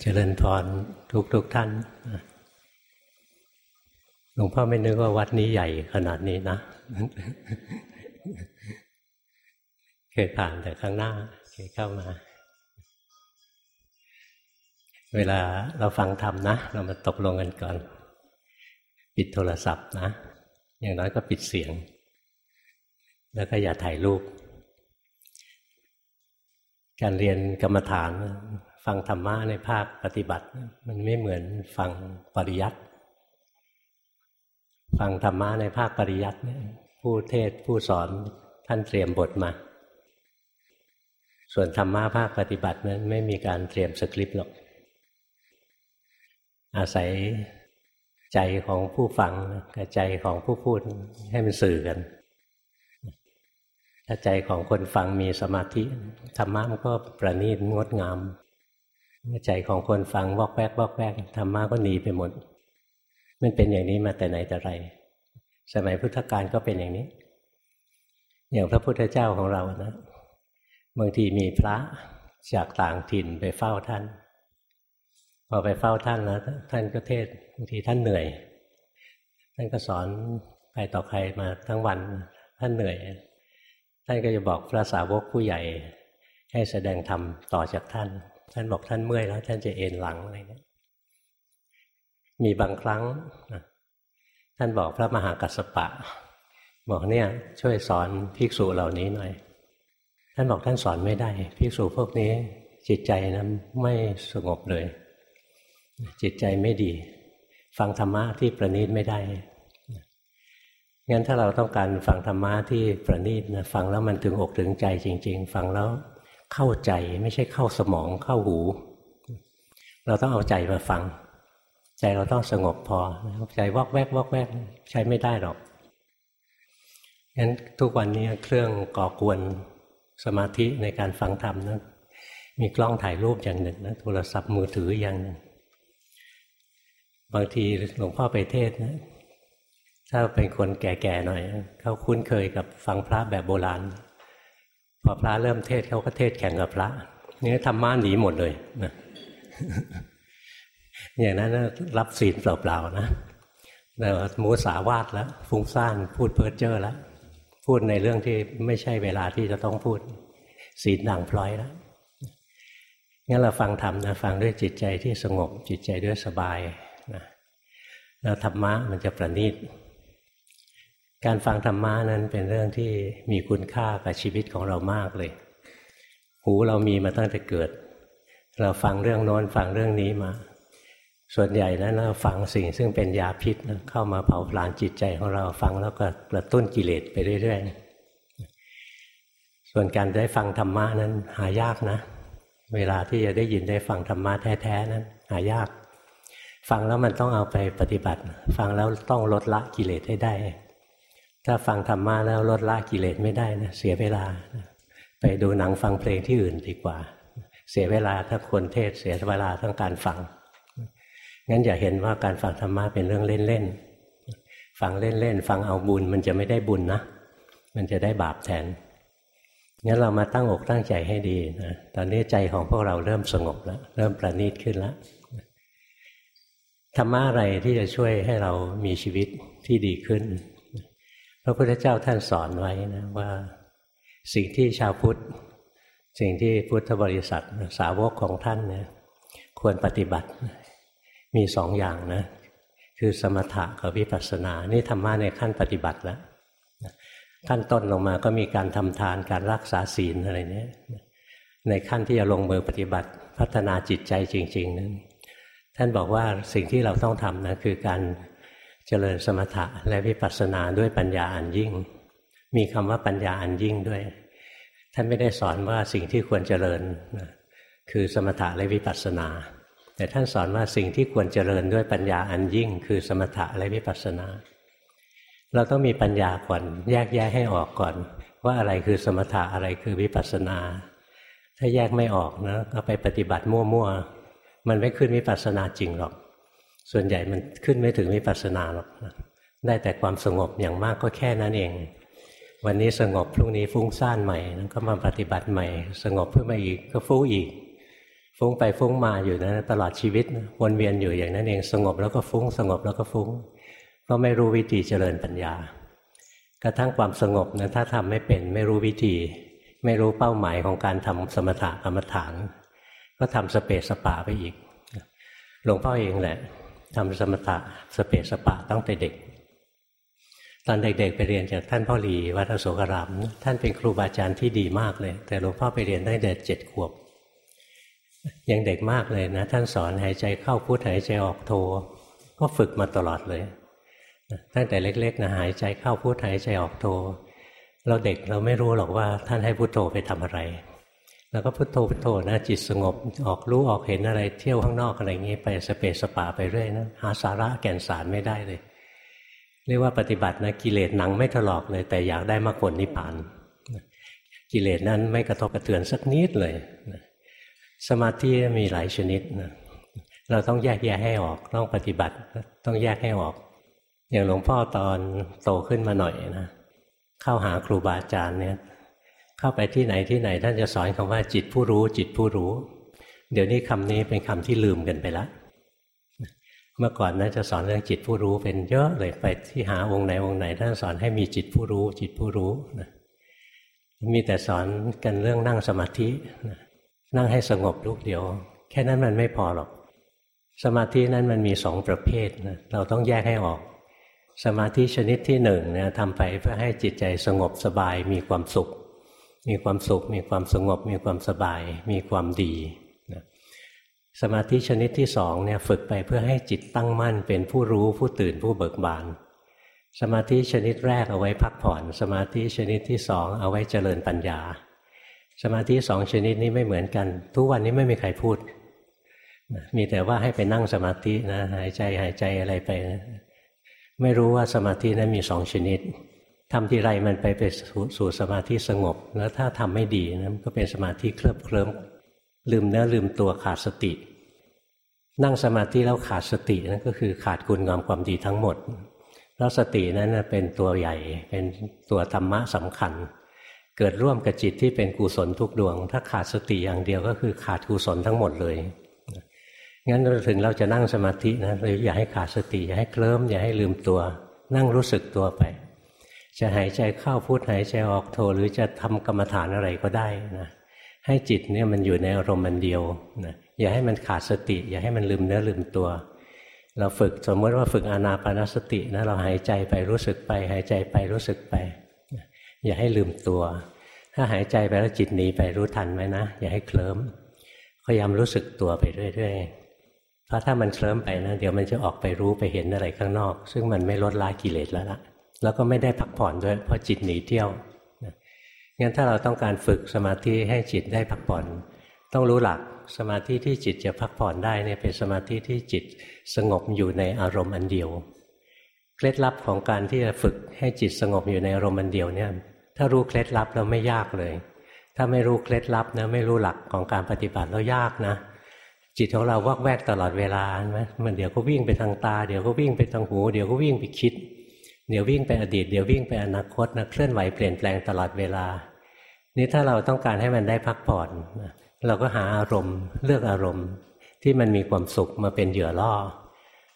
เจริญพรทุกทุกท่านหลวงพ่อไม่นึกว่าวัดนี้ใหญ่ขนาดนี้นะ เคยผ่านแต่ข้างหน้าเคยเข้ามา เวลาเราฟังธรรมนะ เรามาตกลงกันก่อน ปิดโทรศัพท์นะ อย่างน้อยก็ปิดเสียง แล้วก็อย่าถ่ายรูป การเรียนกรรมฐาน ฟังธรรมะในภาคปฏิบัติ มันไม่เหมือนฟังปริยัติฟังธรรมะในภาคปริยัติเนี่ยผู้เทศผู้สอนท่านเตรียมบทมา ส่วนธรรมะภาคปฏิบัตินั้นไม่มีการเตรียมสคริปต์หรอก อาศัยใจของผู้ฟังกับใจของผู้พูดให้มันสื่อกัน ถ้าใจของคนฟังมีสมาธิ ธรรมะมันก็ประณีตงดงาม ใจของคนฟังวอกแวกวอกแวกธรรมะก็หนีไปหมด มันเป็นอย่างนี้มาแต่ไหนแต่ไร สมัยพุทธกาลก็เป็นอย่างนี้ อย่างพระพุทธเจ้าของเรานะ บางทีมีพระจากต่างถิ่นไปเฝ้าท่าน พอไปเฝ้าท่านแล้วท่านก็เทศบางทีท่านเหนื่อย ท่านก็สอนใครต่อใครมาทั้งวันท่านเหนื่อย ท่านก็จะบอกพระสาวกผู้ใหญ่ให้แสดงธรรมต่อจากท่าน ท่านบอกท่านเมื่อยแล้ว ท่านจะเอนหลังอะไรเงี้ยมีบางครั้งท่านบอกพระมหากัสสปะ บอกเนี่ย ช่วยสอนภิกษุเหล่านี้หน่อย ท่านบอกท่านสอนไม่ได้ภิกษุพวกนี้ จิตใจนะไม่สงบเลย จิตใจไม่ดี ฟังธรรมะที่ประณีตไม่ได้งั้นถ้าเราต้องการฟังธรรมะที่ประณีตนะฟังแล้วมันถึงอกถึงใจจริง ๆ ฟังแล้ว เข้าใจไม่ใช่เข้าสมองเข้าหู เราต้องเอาใจมาฟัง ใจเราต้องสงบพอใจวอกแวกวอกแวกใช้ไม่ได้หรอกงั้นทุกวันนี้เครื่องก่อกวนสมาธิในการฟังธรรมนะมีกล้องถ่ายรูปอย่างหนึ่งนะโทรศัพท์มือถืออย่างหนึ่งบางทีหลวงพ่อไปเทศนะถ้าเป็นคนแก่ๆหน่อย เขาคุ้นเคยกับฟังพระแบบโบราณ อพระเริ่มเทศเขาก็เทศแข่งกับพระนี่ธรรมะหนีหมดเลยนะอย่างนั้นรับศีลเปล่าๆนะแต่มูสาวาดแล้วฟุ้งซ่านพูดเพ้อเจ้อแล้วพูดในเรื่องที่ไม่ใช่เวลาที่จะต้องพูดศีลด่างพลอยแล้วงั้นเราฟังธรรมนะฟังด้วยจิตใจที่สงบจิตใจด้วยสบายนะแล้วธรรมะมันจะประณีต การฟังธรรมะนั้นเป็นเรื่องที่มีคุณค่ากับชีวิตของเรามากเลย หูเรามีมาตั้งแต่เกิด เราฟังเรื่องโน้นฟังเรื่องนี้มา ส่วนใหญ่นั้นเราฟังสิ่งซึ่งเป็นยาพิษเข้ามาเผาผลาญจิตใจของเราฟังแล้วก็กระตุ้นกิเลสไปเรื่อยๆ ส่วนการได้ฟังธรรมะนั้นหายากนะ เวลาที่จะได้ยินได้ฟังธรรมะแท้ๆนั้นหายาก ฟังแล้วมันต้องเอาไปปฏิบัติ ฟังแล้วต้องลดละกิเลสให้ได้ ถ้าฟังธรรมะแล้วลดละกิเลสไม่ได้นะเสียเวลา ไปดูหนังฟังเพลงที่อื่นดีกว่า เสียเวลาถ้าคนเทศเสียเวลาทั้งการฟัง งั้นอย่าเห็นว่าการฟังธรรมะเป็นเรื่องเล่นๆ ฟังเล่นๆ ฟังเอาบุญมันจะไม่ได้บุญนะ มันจะได้บาปแทน งั้นเรามาตั้งอกตั้งใจให้ดีนะ ตอนนี้ใจของพวกเราเริ่มสงบแล้ว เริ่มประณีตขึ้นแล้วธรรมะอะไรที่จะช่วยให้เรามีชีวิตที่ดีขึ้น ระพุทธเจ้าท่านสอนไว้นะว่าสิ่งที่ชาวพุทธ สิ่งที่พุทธบริษัทสาวกของท่านเนี่ยควรปฏิบัติมีสองอย่างนะ คือสมถะกับวิปัสสนา นี่ธรรมะในขั้นปฏิบัติแล้วขั้นต้นลงมาก็มีการทำทานการรักษาศีลอะไรเนี้ยในขั้นที่จะลงมือปฏิบัติพัฒนาจิตใจจริง ๆนั้นท่านบอกว่าสิ่งที่เราต้องทำนะคือการ เจริญสมถะและวิปัสสนาด้วยปัญญาอันยิ่ง มีคำว่าปัญญาอันยิ่งด้วย ท่านไม่ได้สอนว่าสิ่งที่ควรเจริญคือสมถะและวิปัสสนา แต่ท่านสอนว่าสิ่งที่ควรเจริญด้วยปัญญาอันยิ่ง คือสมถะและวิปัสสนา เราต้องมีปัญญาก่อนแยกแยะให้ออกก่อน ว่าอะไรคือสมถะอะไรคือวิปัสสนา ถ้าแยกไม่ออกนะก็ไปปฏิบัติมั่วๆมันไม่ขึ้นวิปัสสนาจริงหรอก ส่วนใหญ่มันขึ้นไม่ถึงวิปัสสนาหรอกได้แต่ความสงบอย่างมากก็แค่นั้นเอง วันนี้สงบพรุ่งนี้ฟุ้งซ่านใหม่ก็มาปฏิบัติใหม่ สงบเพื่อมาอีกก็ฟุ้งอีก ฟุ้งไปฟุ้งมาอยู่นะตลอดชีวิตวนเวียนอยู่อย่างนั้นเองสงบแล้วก็ฟุ้ง สงบแล้วก็ฟุ้ง ก็ไม่รู้วิธีเจริญปัญญา กระทั่งความสงบนะถ้าทำไม่เป็นไม่รู้วิธี ไม่รู้เป้าหมายของการทำสมถะกรรมฐาน ก็ทำสเปสสปะไปอีกหลวงพ่อเองแหละ ทำสมถะสเปสปะตั้งแต่เด็ก ตอนเด็กๆไปเรียนจากท่านพ่อหลีวัดอโศกราม ท่านเป็นครูบาอาจารย์ที่ดีมากเลย แต่หลวงพ่อไปเรียนได้เด็กเจ็ดขวบ ยังเด็กมากเลยนะ ท่านสอนหายใจเข้าพุทหายใจออกโท ก็ฝึกมาตลอดเลย ตั้งแต่เล็กๆนะหายใจเข้าพุทหายใจออกโท เราเด็กเราไม่รู้หรอกว่าท่านให้พุทโธไปทำอะไร แล้วก็พุทโธพุทโธนะจิตสงบออกรู้ออกเห็นอะไรเที่ยวข้างนอกอะไรอย่างนี้ไปสเปสสปาไปเรื่อยนะหาสาระแก่นสารไม่ได้เลย เรียกว่าปฏิบัตินะกิเลสหนังไม่ถลอกเลย แต่อยากได้มรรคผลนิพพานกิเลสนั้นไม่กระทบกระเทือนสักนิดเลยสมาธิมีหลายชนิดนะเราต้องแยกแยะให้ออกต้องปฏิบัติต้องแยกให้ออก อย่างหลวงพ่อตอนโตขึ้นมาหน่อยนะเข้าหาครูบาอาจารย์เนี่ย เข้าไปที่ไหนที่ไหน ท่านจะสอนคำว่าจิตผู้รู้ จิตผู้รู้ เดี๋ยวนี้คำนี้เป็นคำที่ลืมกันไปแล้วเมื่อก่อนนะจะสอนเรื่องจิตผู้รู้เป็นเยอะเลยไปที่หาองค์ไหนองค์ไหน ท่านสอนให้มีจิตผู้รู้ จิตผู้รู้นะมีแต่สอนกันเรื่องนั่งสมาธินะนั่งให้สงบลูกเดียว แค่นั้นมันไม่พอหรอก สมาธินั้นมันมีสองประเภทนะเราต้องแยกให้ออก สมาธิชนิดที่หนึ่งเนี่ยทำไปเพื่อให้จิตใจสงบสบายมีความสุข มีความสุข มีความสงบ มีความสบาย มีความดีนะสมาธิชนิดที่สองเนี่ยฝึกไปเพื่อให้จิตตั้งมั่นเป็นผู้รู้ผู้ตื่นผู้เบิกบาน สมาธิชนิดแรกเอาไว้พักผ่อน สมาธิชนิดที่สองเอาไว้เจริญปัญญา สมาธิสองชนิดนี้ไม่เหมือนกัน ทุกวันนี้ไม่มีใครพูด มีแต่ว่าให้ไปนั่งสมาธินะหายใจหายใจอะไรไปนะไม่รู้ว่าสมาธินั้นมีสองชนิด ทำทีไรมันไปไปสู่สมาธิสงบ แล้วถ้าทำไม่ดีนะก็เป็นสมาธิเคลิบเคลิ้มลืมเนื้อลืมตัวขาดสติ นั่งสมาธิแล้วขาดสตินั่นก็คือขาดคุณงามความดีทั้งหมดแล้วสตินั้นเป็นตัวใหญ่เป็นตัวธรรมะสำคัญ เกิดร่วมกับจิตที่เป็นกุศลทุกดวง ถ้าขาดสติอย่างเดียวก็คือขาดกุศลทั้งหมดเลยงั้นถึงเราจะนั่งสมาธินะเราอย่าให้ขาดสติอย่าให้เคลิ้มอย่าให้ลืมตัว นั่งรู้สึกตัวไป จะหายใจเข้าพุทหายใจออกโทหรือจะทำกรรมฐานอะไรก็ได้นะให้จิตเนี่ยมันอยู่ในอารมณ์มันเดียวนะอย่าให้มันขาดสติ อย่าให้มันลืมเนื้อลืมตัว เราฝึกสมมติว่าฝึกอานาปนสตินะเราหายใจไปรู้สึกไป หายใจไปรู้สึกไป อย่าให้ลืมตัว ถ้าหายใจไปแล้วจิตหนีไปรู้ทันไหมนะ อย่าให้เคลิ้มพยายามรู้สึกตัวไปเรื่อยๆเพราะถ้ามันเคลิ้มไปนะเดี๋ยวมันจะออกไปรู้ไปเห็นอะไรข้างนอก ซึ่งมันไม่ลดละกิเลสแล้วละ แล้วก็ไม่ได้พักผ่อนด้วย เพราะจิตหนีเที่ยวงั้นถ้าเราต้องการฝึกสมาธิให้จิตได้พักผ่อน ต้องรู้หลักสมาธิที่จิตจะพักผ่อนได้เนี่ยเป็นสมาธิที่จิตสงบอยู่ในอารมณ์อันเดียวเคล็ดลับของการที่จะฝึกให้จิตสงบอยู่ในอารมณ์อันเดียวเนี่ย ถ้ารู้เคล็ดลับแล้วไม่ยากเลย ถ้าไม่รู้เคล็ดลับนะไม่รู้หลักของการปฏิบัติแล้วยากนะ จิตของเราวักแวกตลอดเวลาใช่ไหมมันเดี๋ยวก็วิ่งไปทางตา เดี๋ยวก็วิ่งไปทางหู เดี๋ยวก็วิ่งไปคิด เดี๋ยววิ่งไปอดีตเดี๋ยววิ่งไปอนาคตนะเคลื่อนไหวเปลี่ยนแปลงตลอดเวลา นี่ถ้าเราต้องการให้มันได้พักผ่อนเราก็หาอารมณ์เลือกอารมณ์ที่มันมีความสุขมาเป็นเหยื่อล่อ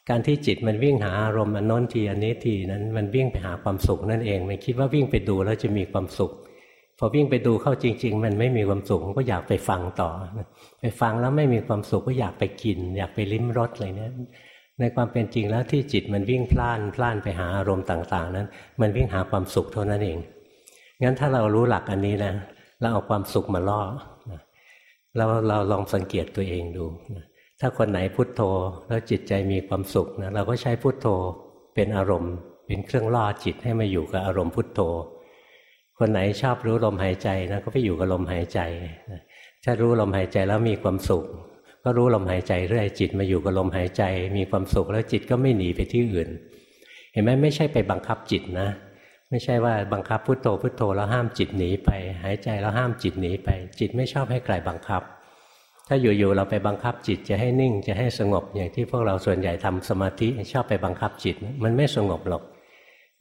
การที่จิตมันวิ่งหาอารมณ์อันน้นทีอันนี้ทีนั้นมันวิ่งไปหาความสุขนั่นเองมันคิดว่าวิ่งไปดูแล้วจะมีความสุข พอวิ่งไปดูเข้าจริง ๆ มันไม่มีความสุขมันก็อยากไปฟังต่อ ไปฟังแล้วไม่มีความสุขก็อยากไปกิน อยากไปลิ้มรสอะไรเนี้ย ในความเป็นจริงแล้วที่จิตมันวิ่งพล่านพล่านไปหาอารมณ์ต่าง ๆ นั้น มันวิ่งหาความสุขเท่านั้นเอง งั้นถ้าเรารู้หลักอันนี้นะเราเอาความสุขมาล่อเราเราลองสังเกตตัวเองดูถ้าคนไหนพุโทโธ แล้วจิตใจมีความสุขนะเราก็ใช้พุโทโธเป็นอารมณ์เป็นเครื่องล่อจิตให้มาอยู่กับอารมณ์พุโทโธ คนไหนชอบรู้ลมหายใจนะก็ไปอยู่กับลมหายใจถ้ารู้ลมหายใจแล้วมีความสุข ก็รู้ลมหายใจเรื่อยจิตมาอยู่กับลมหายใจ มีความสุขแล้วจิตก็ไม่หนีไปที่อื่น เห็นไหมไม่ใช่ไปบังคับจิตนะ ไม่ใช่ว่าบังคับพุโทโธพุโทโธแล้วห้ามจิตหนีไป หายใจแล้วห้ามจิตหนีไป จิตไม่ชอบให้ใครบังคับ ถ้าอยู่ๆเราไปบังคับจิตจะให้นิ่งจะให้สงบอย่างที่พวกเราส่วนใหญ่ทำสมาธิชอบไปบังคับจิต มันไม่สงบหรอก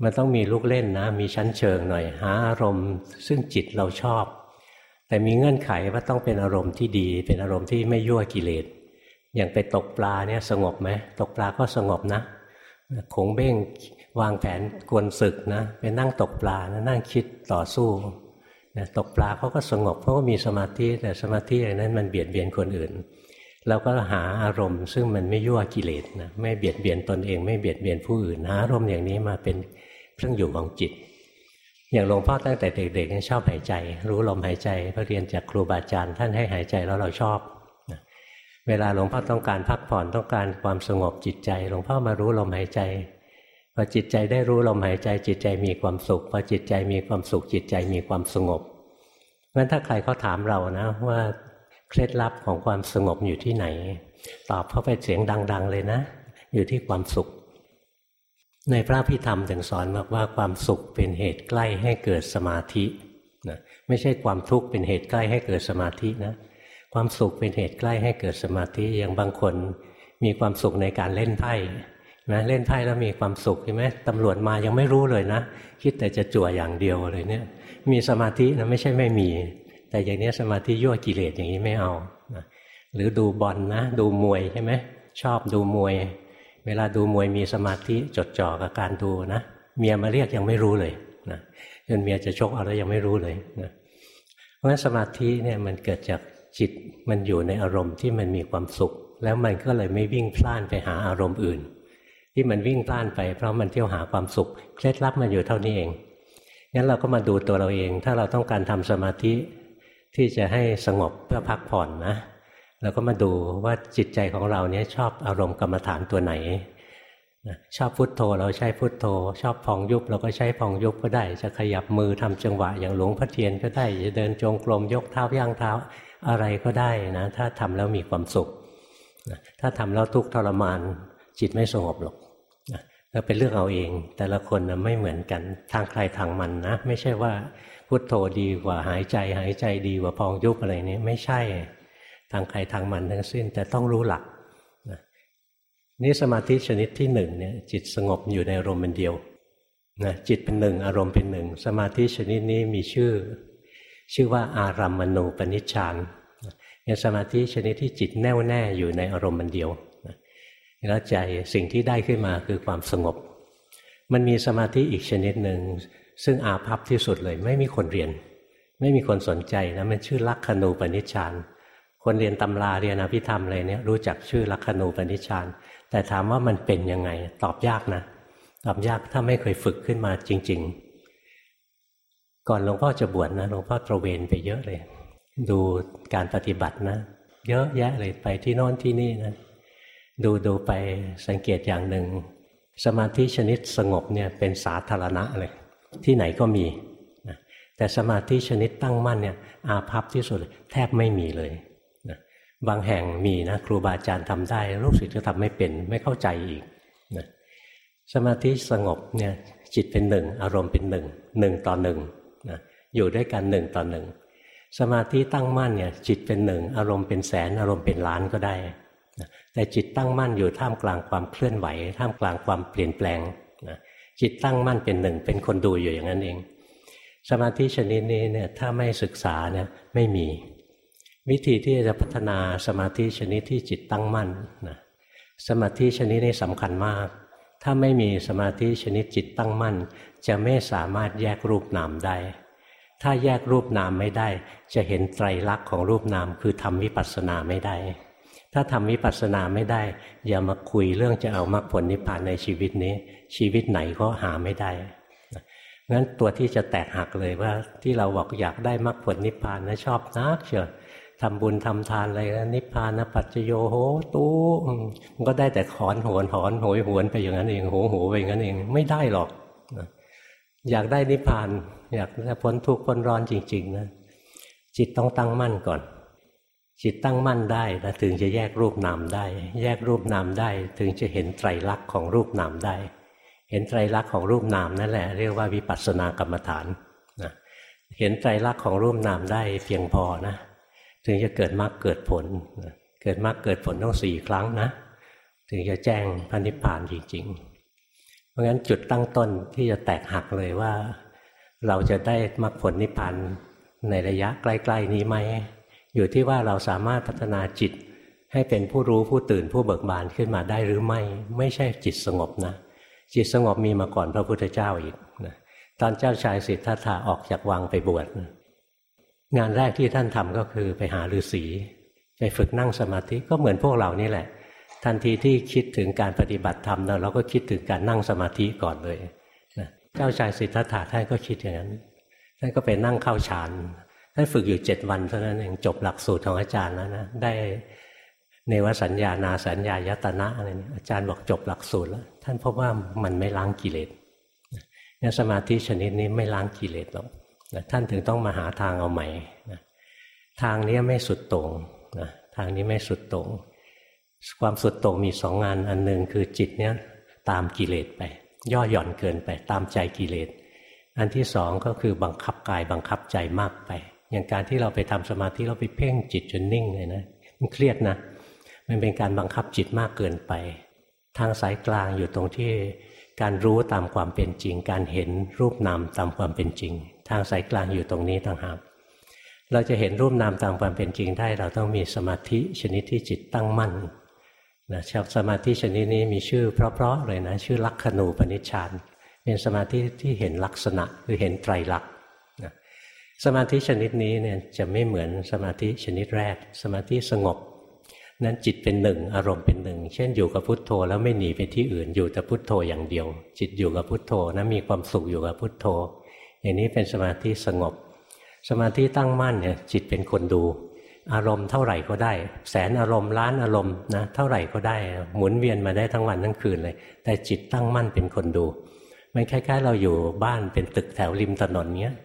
มันต้องมีลูกเล่นนะ มีชั้นเชิงหน่อยหาอารมณ์ ซึ่งจิตเราชอบ แต่มีเงื่อนไขว่าต้องเป็นอารมณ์ที่ดี เป็นอารมณ์ที่ไม่ยั่วกิเลส อย่างไปตกปลาเนี่ยสงบไหมตกปลาก็สงบนะขงเบ้งวางแผนกวนศึกนะไปนั่งตกปลานะนั่งคิดต่อสู้นะตกปลาเขาก็สงบเขาก็มีสมาธิแต่สมาธิอย่างนั้นมันเบียดเบียนคนอื่นเราก็หาอารมณ์ซึ่งมันไม่ยั่วกิเลสนะไม่เบียดเบียนตนเอง ไม่เบียดเบียนผู้อื่นหาอารมณ์อย่างนี้มาเป็นเครื่องอยู่ของจิต อย่างหลวงพ่อตั้งแต่เด็กๆชอบหายใจ รู้ลมหายใจพอเรียนจากครูบาอาจารย์ท่านให้หายใจแล้วเราชอบเวลาหลวงพ่อต้องการพักผ่อนต้องการความสงบจิตใจ หลวงพ่อมารู้ลมหายใจพอจิตใจได้รู้ลมหายใจ จิตใจมีความสุขพอจิตใจมีความสุขจิตใจมีความสงบงั้นถ้าใครเขาถามเรานะว่าเคล็ดลับของความสงบอยู่ที่ไหน ตอบเข้าไปเสียงดัง ๆ เลยนะ อยู่ที่ความสุข ในพระพิธรรมถึงสอนบอกว่าความสุขเป็นเหตุใกล้ให้เกิดสมาธินะไม่ใช่ความทุกข์เป็นเหตุใกล้ให้เกิดสมาธินะ ความสุขเป็นเหตุใกล้ให้เกิดสมาธิอย่างบางคนมีความสุขในการเล่นไพ่นะเล่นไพ่แล้วมีความสุขใช่ไหมตำรวจมายังไม่รู้เลยนะ คิดแต่จะจั่วอย่างเดียวเลยเนี่ย มีสมาธินะไม่ใช่ไม่มี แต่อย่างนี้สมาธิยั่วกิเลสอย่างนี้ไม่เอานะหรือดูบอลนนะดูมวยใช่ไหมชอบดูมวย เวลาดูมวยมีสมาธิจดจ่อกับการดูนะเมียมาเรียกยังไม่รู้เลยนะจนเมียจะชกเอาแล้วยังไม่รู้เลยนะเพราะฉะนั้นสมาธิเนี่ยมันเกิดจากจิตมันอยู่ในอารมณ์ที่มันมีความสุข แล้วมันก็เลยไม่วิ่งพล่านไปหาอารมณ์อื่น ที่มันวิ่งพล่านไปเพราะมันเที่ยวหาความสุขเคล็ดลับมันอยู่เท่านี้เองงั้นเราก็มาดูตัวเราเอง ถ้าเราต้องการทำสมาธิที่จะให้สงบเพื่อพักผ่อนนะ เราก็มาดูว่าจิตใจของเราเนี้ยชอบอารมณ์กรรมฐานตัวไหนชอบพุทโธเราใช้พุทโธ ชอบพองยุบเราก็ใช้พองยุบก็ได้ จะขยับมือทำจังหวะอย่างหลวงพ่อเทียนก็ได้ จะเดินจงกรมยกเท้าย่างเท้าอะไรก็ได้นะถ้าทำแล้วมีความสุขถ้าทำแล้วทุกทรมาน จิตไม่สงบหรอกก็เป็นเรื่องเอาเอง แต่ละคนนะไม่เหมือนกันทางใครทางมันนะ ไม่ใช่ว่าพุทโธดีกว่าหายใจ หายใจดีกว่าพองยุบอะไรนี้ไม่ใช่ ทางใครทางมันทั้งสิ้น แต่ต้องรู้หลักนี่สมาธิชนิดที่หนึ่งเนี่ยจิตสงบอยู่ในอารมณ์เป็นเดียวนะจิตเป็นหนึ่งอารมณ์เป็นหนึ่งสมาธิชนิดนี้มีชื่อ ชื่อว่าอารัมมณูปนิชฌานเป็นสมาธิชนิดที่จิตแน่วแน่อยู่ในอารมณ์มันเดียวแล้วใจสิ่งที่ได้ขึ้นมาคือความสงบ มันมีสมาธิอีกชนิดหนึ่งซึ่งอาภัพที่สุดเลย ไม่มีคนเรียน ไม่มีคนสนใจนะมันชื่อลักขณูปนิชฌาน คนเรียนตำราเรียนอภิธรรมอะไรเนี่ยรู้จักชื่อลักขณูปนิชฌานแต่ถามว่ามันเป็นยังไง ตอบยากนะ ตอบยากถ้าไม่เคยฝึกขึ้นมาจริง ๆ ก่อนหลวงพ่อจะบวชนะหลวงพ่อตระเวนไปเยอะเลย ดูการปฏิบัตินะ เยอะแยะเลยไปที่โน้นที่นี่นะดูดูไปสังเกตอย่างหนึ่ง สมาธิชนิดสงบเนี่ยเป็นสาธารณะเลย ที่ไหนก็มีแต่สมาธิชนิดตั้งมั่นเนี่ยอาภัพที่สุดแทบไม่มีเลย บางแห่งมีนะครูบาอาจารย์ทำได้ ลูกศิษย์ก็ทำไม่เป็นไม่เข้าใจอีกนะสมาธิสงบเนี่ยจิตเป็นหนึ่งอารมณ์เป็นหนึ่งหนึ่งต่อหนึ่งนะอยู่ด้วยกันหนึ่งต่อหนึ่งสมาธิตั้งมั่นเนี่ยจิตเป็นหนึ่งอารมณ์เป็นแสนอารมณ์เป็นล้านก็ได้นะแต่จิตตั้งมั่นอยู่ท่ามกลางความเคลื่อนไหว ท่ามกลางความเปลี่ยนแปลงนะจิตตั้งมั่นเป็นหนึ่งเป็นคนดูอยู่อย่างนั้นเอง สมาธิชนิดนี้เนี่ยถ้าไม่ศึกษาเนี่ยไม่มี วิธีที่จะพัฒนาสมาธิชนิดที่จิตตั้งมั่นนะสมาธิชนิดนี้สำคัญมาก ถ้าไม่มีสมาธิชนิดจิตตั้งมั่น จะไม่สามารถแยกรูปนามได้ ถ้าแยกรูปนามไม่ได้ จะเห็นไตรลักษณ์ของรูปนาม คือทำวิปัสสนาไม่ได้ ถ้าทำวิปัสสนาไม่ได้ อย่ามาคุยเรื่องจะเอามรรคผลนิพพานในชีวิตนี้ ชีวิตไหนก็หาไม่ได้งั้นตัวที่จะแตกหักเลยว่าที่เราบอกอยากได้มรรคผลนิพพานนะชอบนักเชียว ทำบุญทำทานอะไรนะนิพพานปัจจโยโหตู้มันก็ได้แต่ขอนหวนหอนโหยหวนไปอย่างนั้นเองโหโหไปอย่างนั้นเองไม่ได้หรอกอยากได้นิพพาน อยากพ้นทุกข์พ้นร้อนจริง ๆ นะจิตต้องตั้งมั่นก่อน จิตตั้งมั่นได้นะถึงจะแยกรูปนามได้ แยกรูปนามได้ ถึงจะเห็นไตรลักษณ์ของรูปนามได้ เห็นไตรลักษณ์ของรูปนามนั่นแหละเรียกว่าวิปัสสนากรรมฐานนะเห็นไตรลักษณ์ของรูปนามได้เพียงพอนะ ถึงจะเกิดมรรคเกิดผล เกิดมรรคเกิดผลต้องสี่ครั้งนะ ถึงจะแจ้งพระนิพพานจริง ๆ เพราะงั้นจุดตั้งต้นที่จะแตกหักเลยว่า เราจะได้มรรคผลนิพพานในระยะใกล้ ๆ นี้ไหมอยู่ที่ว่าเราสามารถพัฒนาจิตให้เป็นผู้รู้ผู้ตื่นผู้เบิกบานขึ้นมาได้หรือไม่ ไม่ใช่จิตสงบนะ จิตสงบมีมาก่อนพระพุทธเจ้าอีกนะตอนเจ้าชายสิทธัตถะออกจากวังไปบวช งานแรกที่ท่านทำก็คือไปหาฤาษีไปฝึกนั่งสมาธิก็เหมือนพวกเรานี่แหละ ทันทีที่คิดถึงการปฏิบัติธรรมเราก็คิดถึงการนั่งสมาธิก่อนเลยเจ้าชายสิทธัตถะท่านก็คิดอย่างนั้นท่านก็ไปนั่งเข้าฌานท่านฝึกอยู่เจ็ดวันเท่านั้นเองจบหลักสูตรของอาจารย์แล้วนะได้เนวสัญญานาสัญญายตนะอะไรนี่อาจารย์บอกจบหลักสูตรแล้วท่านพบว่ามันไม่ล้างกิเลสเนี่ยสมาธิชนิดนี้ไม่ล้างกิเลสหรอก ท่านถึงต้องมาหาทางเอาใหม่ทางนี้ไม่สุดโต่งนะทางนี้ไม่สุดโต่งความสุดโต่งมีสองงานอันหนึ่งคือจิตเนี้ยตามกิเลสไป ย่อหย่อนเกินไปตามใจกิเลส อันที่สองก็คือบังคับกายบังคับใจมากไป อย่างการที่เราไปทำสมาธิเราไปเพ่งจิตจนนิ่งเลยนะมันเครียดนะมันเป็นการบังคับจิตมากเกินไป ทางสายกลางอยู่ตรงที่การรู้ตามความเป็นจริง การเห็นรูปนามตามความเป็นจริง ทางสายกลางอยู่ตรงนี้ต่างหากเราจะเห็นรูปนามตามความเป็นจริงได้ เราต้องมีสมาธิชนิดที่จิตตั้งมั่นนะชาวสมาธิชนิดนี้มีชื่อเพราะๆเลยนะ ชื่อลักขณูปนิชฌานเป็นสมาธิที่เห็นลักษณะคือเห็นไตรลักษณ์สมาธิชนิดนี้เนี่ยจะไม่เหมือนสมาธิชนิดแรก สมาธิสงบ นั้นจิตเป็นหนึ่งอารมณ์เป็นหนึ่ง เช่นอยู่กับพุทโธแล้วไม่หนีไปที่อื่นอยู่แต่พุทโธอย่างเดียว จิตอยู่กับพุทโธนะมีความสุขอยู่กับพุทโธ อย่างนี้เป็นสมาธิสงบ สมาธิตั้งมั่นเนี่ยจิตเป็นคนดู อารมณ์เท่าไหร่ก็ได้ แสนอารมณ์ล้านอารมณ์นะเท่าไหร่ก็ได้ หมุนเวียนมาได้ทั้งวันทั้งคืนเลย แต่จิตตั้งมั่นเป็นคนดูมันคล้ายๆ เราอยู่บ้านเป็นตึกแถวริมถนนเนี้ย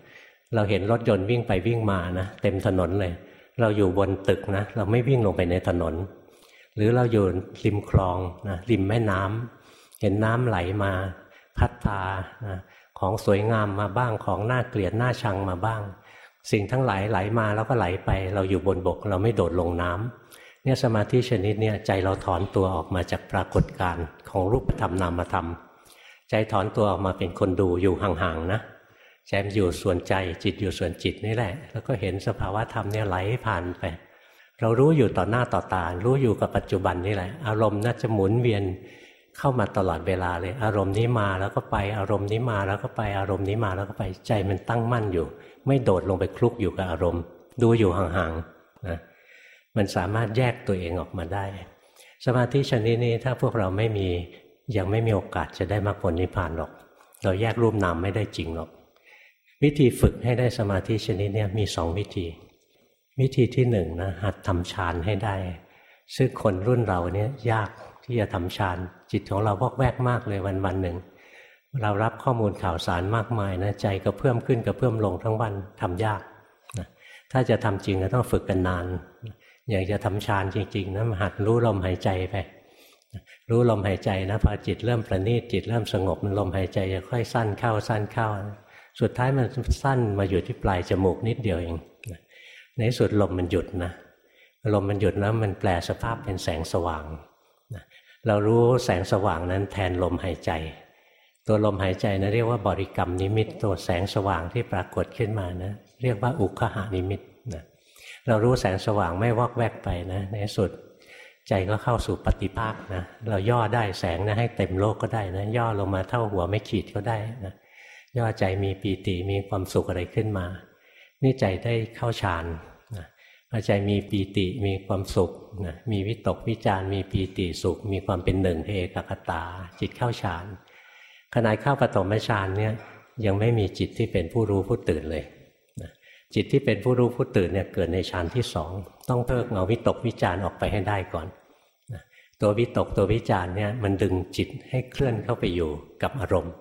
เราเห็นรถยนต์วิ่งไปวิ่งมานะเต็มถนนเลย เราอยู่บนตึกนะเราไม่วิ่งลงไปในถนน หรือเราอยู่ริมคลองนะริมแม่น้ำเห็นน้ำไหลมา พัดพานะ ของสวยงามมาบ้างของน่าเกลียดน่าชังมาบ้าง สิ่งทั้งหลายไหลมาแล้วก็ไหลไป เราอยู่บนบกเราไม่โดดลงน้ำเนี่ยสมาธิชนิดเนี่ยใจเราถอนตัวออกมาจากปรากฏการณ์ของรูปธรรมนามธรรม ใจถอนตัวออกมาเป็นคนดูอยู่ห่างๆนะใจมันอยู่ส่วนใจจิตอยู่ส่วนจิตนี่แหละ แล้วก็เห็นสภาวะธรรมเนี่ยไหลผ่านไป เรารู้อยู่ต่อหน้าต่อตารู้อยู่กับปัจจุบันนี่แหละ อารมณ์น่าจะหมุนเวียน เข้ามาตลอดเวลาเลย อารมณ์นี้มาแล้วก็ไปอารมณ์นี้มาแล้วก็ไปอารมณ์นี้มาแล้วก็ไปใจมันตั้งมั่นอยู่ ไม่โดดลงไปคลุกอยู่กับอารมณ์ ดูอยู่ห่างๆนะมันสามารถแยกตัวเองออกมาได้ สมาธิชนิดนี้ถ้าพวกเราไม่มียังไม่มีโอกาสจะได้มรรคผลนิพพานหรอก เราแยกรูปนามไม่ได้จริงหรอก วิธีฝึกให้ได้สมาธิชนิดนี้มีสองวิธี วิธีที่หนึ่งนะหัดทำฌานให้ได้ ซึ่งคนรุ่นเราเนี่ยยาก ที่จะทำฌานจิตของเราวอกแวกมากเลยวันวันหนึ่ง เรารับข้อมูลข่าวสารมากมายนะใจก็เพิ่มขึ้นกับเพิ่มลงทั้งวันทำยากนะถ้าจะทำจริงก็ต้องฝึกกันนาน อยากจะทำฌานจริงๆนะหัดรู้ลมหายใจไปรู้ลมหายใจนะพอจิตเริ่มประณีตจิตเริ่มสงบลมหายใจจะค่อยสั้นเข้าสั้นเข้า สุดท้ายมันสั้นมาอยู่ที่ปลายจมูกนิดเดียวเองในสุดลมมันหยุดนะลมมันหยุดแล้วมันแปลสภาพเป็นแสงสว่าง เรารู้แสงสว่างนั้นแทนลมหายใจ ตัวลมหายใจนะเรียกว่าบริกรรมนิมิต ตัวแสงสว่างที่ปรากฏขึ้นมานะเรียกว่าอุคหานิมิตนะเรารู้แสงสว่างไม่วอกแวกไปนะ ในสุดใจก็เข้าสู่ปฏิภาคนะเราย่อได้แสงนะให้เต็มโลกก็ได้นะย่อลงมาเท่าหัวไม่ขีดก็ได้นะย่อใจมีปีติมีความสุขอะไรขึ้นมา นี่ใจได้เข้าฌาน พอใจมีปีติมีความสุขนะมีวิตกวิจารมีปีติสุข มีความเป็นหนึ่งเอกคตา จิตเข้าฌานขณะเข้าปฐมฌานเนี่ยยังไม่มีจิตที่เป็นผู้รู้ผู้ตื่นเลยนะจิตที่เป็นผู้รู้ผู้ตื่นเนี่ยเกิดในฌานที่สองต้องเพิกเอาวิตกวิจารออกไปให้ได้ก่อนนะตัววิตกตัววิจารเนี่ยมันดึงจิตให้เคลื่อนเข้าไปอยู่กับอารมณ์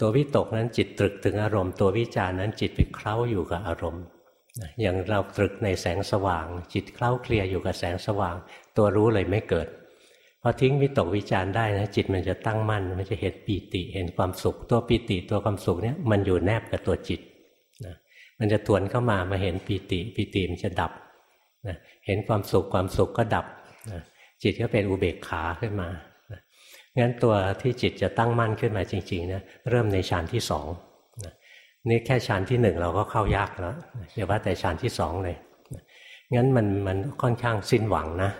ตัววิตกนั้นจิตตรึกถึงอารมณ์ ตัววิจารนั้นจิตไปเคล้าอยู่กับอารมณ์ อย่างเราตรึกในแสงสว่าง จิตเคล้าเคลียอยู่กับแสงสว่าง ตัวรู้เลยไม่เกิดพอทิ้งวิตกวิจารได้นะจิตมันจะตั้งมั่น มันจะเห็นปีติเห็นความสุข ตัวปีติตัวความสุขเนี่ยมันอยู่แนบกับตัวจิตนะมันจะทวนเข้ามามาเห็นปีติปีติมันจะดับนะเห็นความสุขความสุขก็ดับนะจิตก็เป็นอุเบกขาขึ้นมางั้นตัวที่จิตจะตั้งมั่นขึ้นมาจริงๆนะเริ่มในฌานที่สอง นี่แค่ฌานที่หนึ่งเราก็เข้ายากแล้วเดี๋ยวว่าแต่ฌานที่สองเลยงั้นมันมันค่อนข้างสิ้นหวังนะ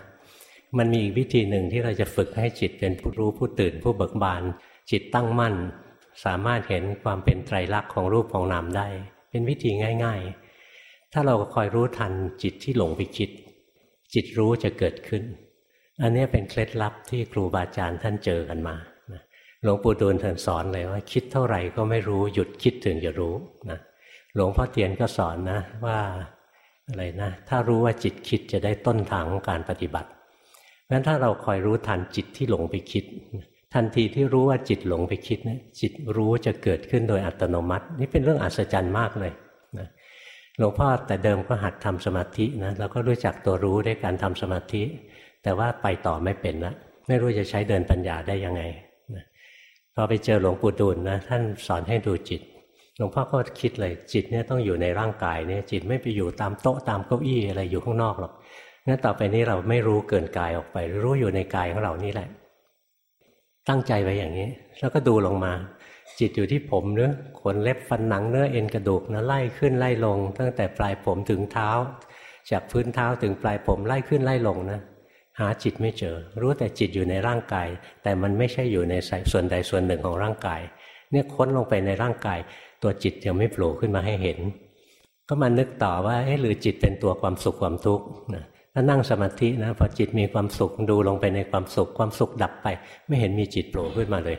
มันมีอีกวิธีหนึ่งที่เราจะฝึกให้จิตเป็นผู้รู้ผู้ตื่นผู้เบิกบาน จิตตั้งมั่น สามารถเห็นความเป็นไตรลักษณ์ของรูปของนามได้ เป็นวิธีง่าย ๆ ถ้าเราคอยรู้ทันจิตที่หลงไปคิด จิตรู้จะเกิดขึ้น อันนี้เป็นเคล็ดลับที่ครูบาอาจารย์ท่านเจอกันมา หลวงปู่ดูลท่านสอนเลยว่า คิดเท่าไหร่ก็ไม่รู้หยุดคิดถึงจะรู้นะหลวงพ่อเตียนก็สอนนะ ว่าอะไรนะถ้ารู้ว่าจิตคิดจะได้ต้นทางของการปฏิบัติงั้นถ้าเราคอยรู้ทันจิตที่หลงไปคิด ทันทีที่รู้ว่าจิตหลงไปคิดนะจิตรู้จะเกิดขึ้นโดยอัตโนมัติ นี่เป็นเรื่องอัศจรรย์มากเลยนะหลวงพ่อแต่เดิมก็หัดทำสมาธินะแล้วก็รู้จักตัวรู้ด้วยการทำสมาธิ แต่ว่าไปต่อไม่เป็นนะไม่รู้จะใช้เดินปัญญาได้ยังไง พอไปเจอหลวงปู่ดูลนะท่านสอนให้ดูจิตหลวงพ่อก็คิดเลยจิตเนี่ยต้องอยู่ในร่างกายเนี่ยจิตไม่ไปอยู่ตามโต๊ะตามเก้าอี้อะไรอยู่ข้างนอกหรอกงั้นต่อไปนี้เราไม่รู้เกินกายออกไป รู้อยู่ในกายของเรานี่แหละ ตั้งใจไว้อย่างนี้ แล้วก็ดูลงมา จิตอยู่ที่ผมเนื้อขนเล็บฟันหนังเนื้อเอ็นกระดูกนะไล่ขึ้นไล่ลง ตั้งแต่ปลายผมถึงเท้า จากพื้นเท้าถึงปลายผมไล่ขึ้นไล่ลงนะ หาจิตไม่เจอ รู้แต่จิตอยู่ในร่างกาย แต่มันไม่ใช่อยู่ในส่วนใดส่วนหนึ่งของร่างกาย เนี่ยค้นลงไปในร่างกาย ตัวจิตยังไม่โผล่ขึ้นมาให้เห็น ก็มานึกต่อว่าเอ๊ะหรือจิตเป็นตัวความสุขความทุกข์นะถ้านั่งสมาธินะพอจิตมีความสุขดูลงไปในความสุขความสุขดับไป ไม่เห็นมีจิตโผล่ขึ้นมาเลย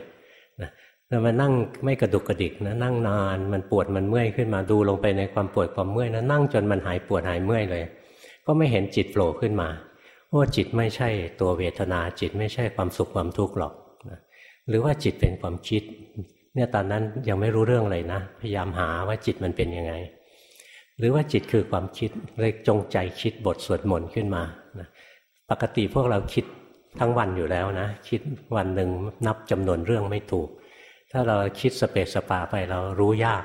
นะแล้วมานั่งไม่กระดุกกระดิกนะนั่งนานมันปวดมันเมื่อยขึ้นมาดูลงไปในความปวดความเมื่อยนะนั่งจนมันหายปวดหายเมื่อยเลย ก็ไม่เห็นจิตโผล่ขึ้นมา ว่าจิตไม่ใช่ตัวเวทนาจิตไม่ใช่ความสุขความทุกข์หรอกนะหรือว่าจิตเป็นความคิด เนี่ยตอนนั้นยังไม่รู้เรื่องเลยนะ พยายามหาว่าจิตมันเป็นยังไง หรือว่าจิตคือความคิดเลยจงใจคิดบทสวดมนต์ขึ้นมานะปกติพวกเราคิดทั้งวันอยู่แล้วนะ คิดวันหนึ่งนับจำนวนเรื่องไม่ถูก ถ้าเราคิดสเปสสปาไปเรารู้ยาก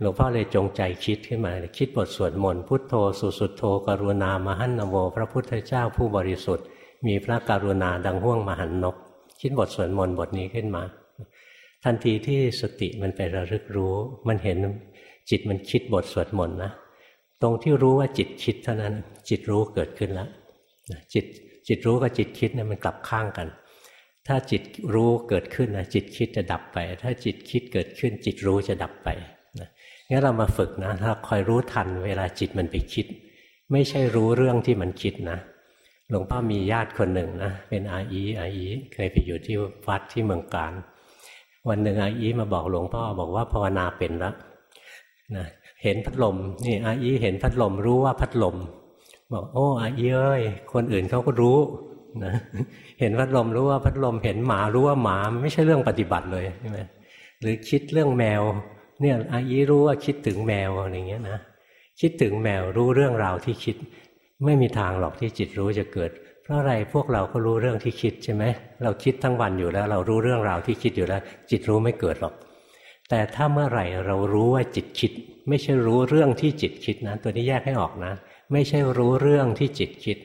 หลวงพ่อเลยจงใจคิดขึ้นมา คิดบทสวดมนต์พุทโธสุสุโธกรุณามหันนโมพระพุทธเจ้าผู้บริสุทธิ์ มีพระกรุณาดังห่วงมหันนก คิดบทสวดมนต์บทนี้ขึ้นมา ทันทีที่สติมันไประลึกรู้ มันเห็นจิตมันคิดบทสวดมนต์นะตรงที่รู้ว่าจิตคิดเท่านั้น จิตรู้เกิดขึ้นแล้วจิตจิตรู้กับจิตคิดเนี่ยมันกลับข้างกัน ถ้าจิตรู้เกิดขึ้นนะจิตคิดจะดับไป ถ้าจิตคิดเกิดขึ้น จิตรู้จะดับไป งั้นเรามาฝึกนะถ้าคอยรู้ทันเวลาจิตมันไปคิด ไม่ใช่รู้เรื่องที่มันคิดนะหลวงพ่อมีญาติคนหนึ่งนะเป็นอาอีอาอีเคยไปอยู่ที่วัดที่เมืองการ วันหนึ่งอาอีมาบอกหลวงพ่อบอกว่าภาวนาเป็นแล้วนะเห็นพัดลมนี่อาอีเห็นพัดลมรู้ว่าพัดลม บอกโอ้อาอีเอ้ยคนอื่นเขาก็รู้นะเห็นพัดลมรู้ว่าพัดลมเห็นหมารู้ว่าหมาไม่ใช่เรื่องปฏิบัติเลยใช่ไหมหรือคิดเรื่องแมว เนี่ยอาอีรู้ว่าคิดถึงแมวอะไรเงี้ยนะคิดถึงแมวรู้เรื่องราวที่คิด ไม่มีทางหรอกที่จิตรู้จะเกิด เพราะอะไรพวกเราก็รู้เรื่องที่คิดใช่ไหมเราคิดทั้งวันอยู่แล้ว เรารู้เรื่องราวที่คิดอยู่แล้ว จิตรู้ไม่เกิดหรอก แต่ถ้าเมื่อไหร่เรารู้ว่าจิตคิด ไม่ใช่รู้เรื่องที่จิตคิดนะตัวนี้แยกให้ออกนะ ไม่ใช่รู้เรื่องที่จิตคิด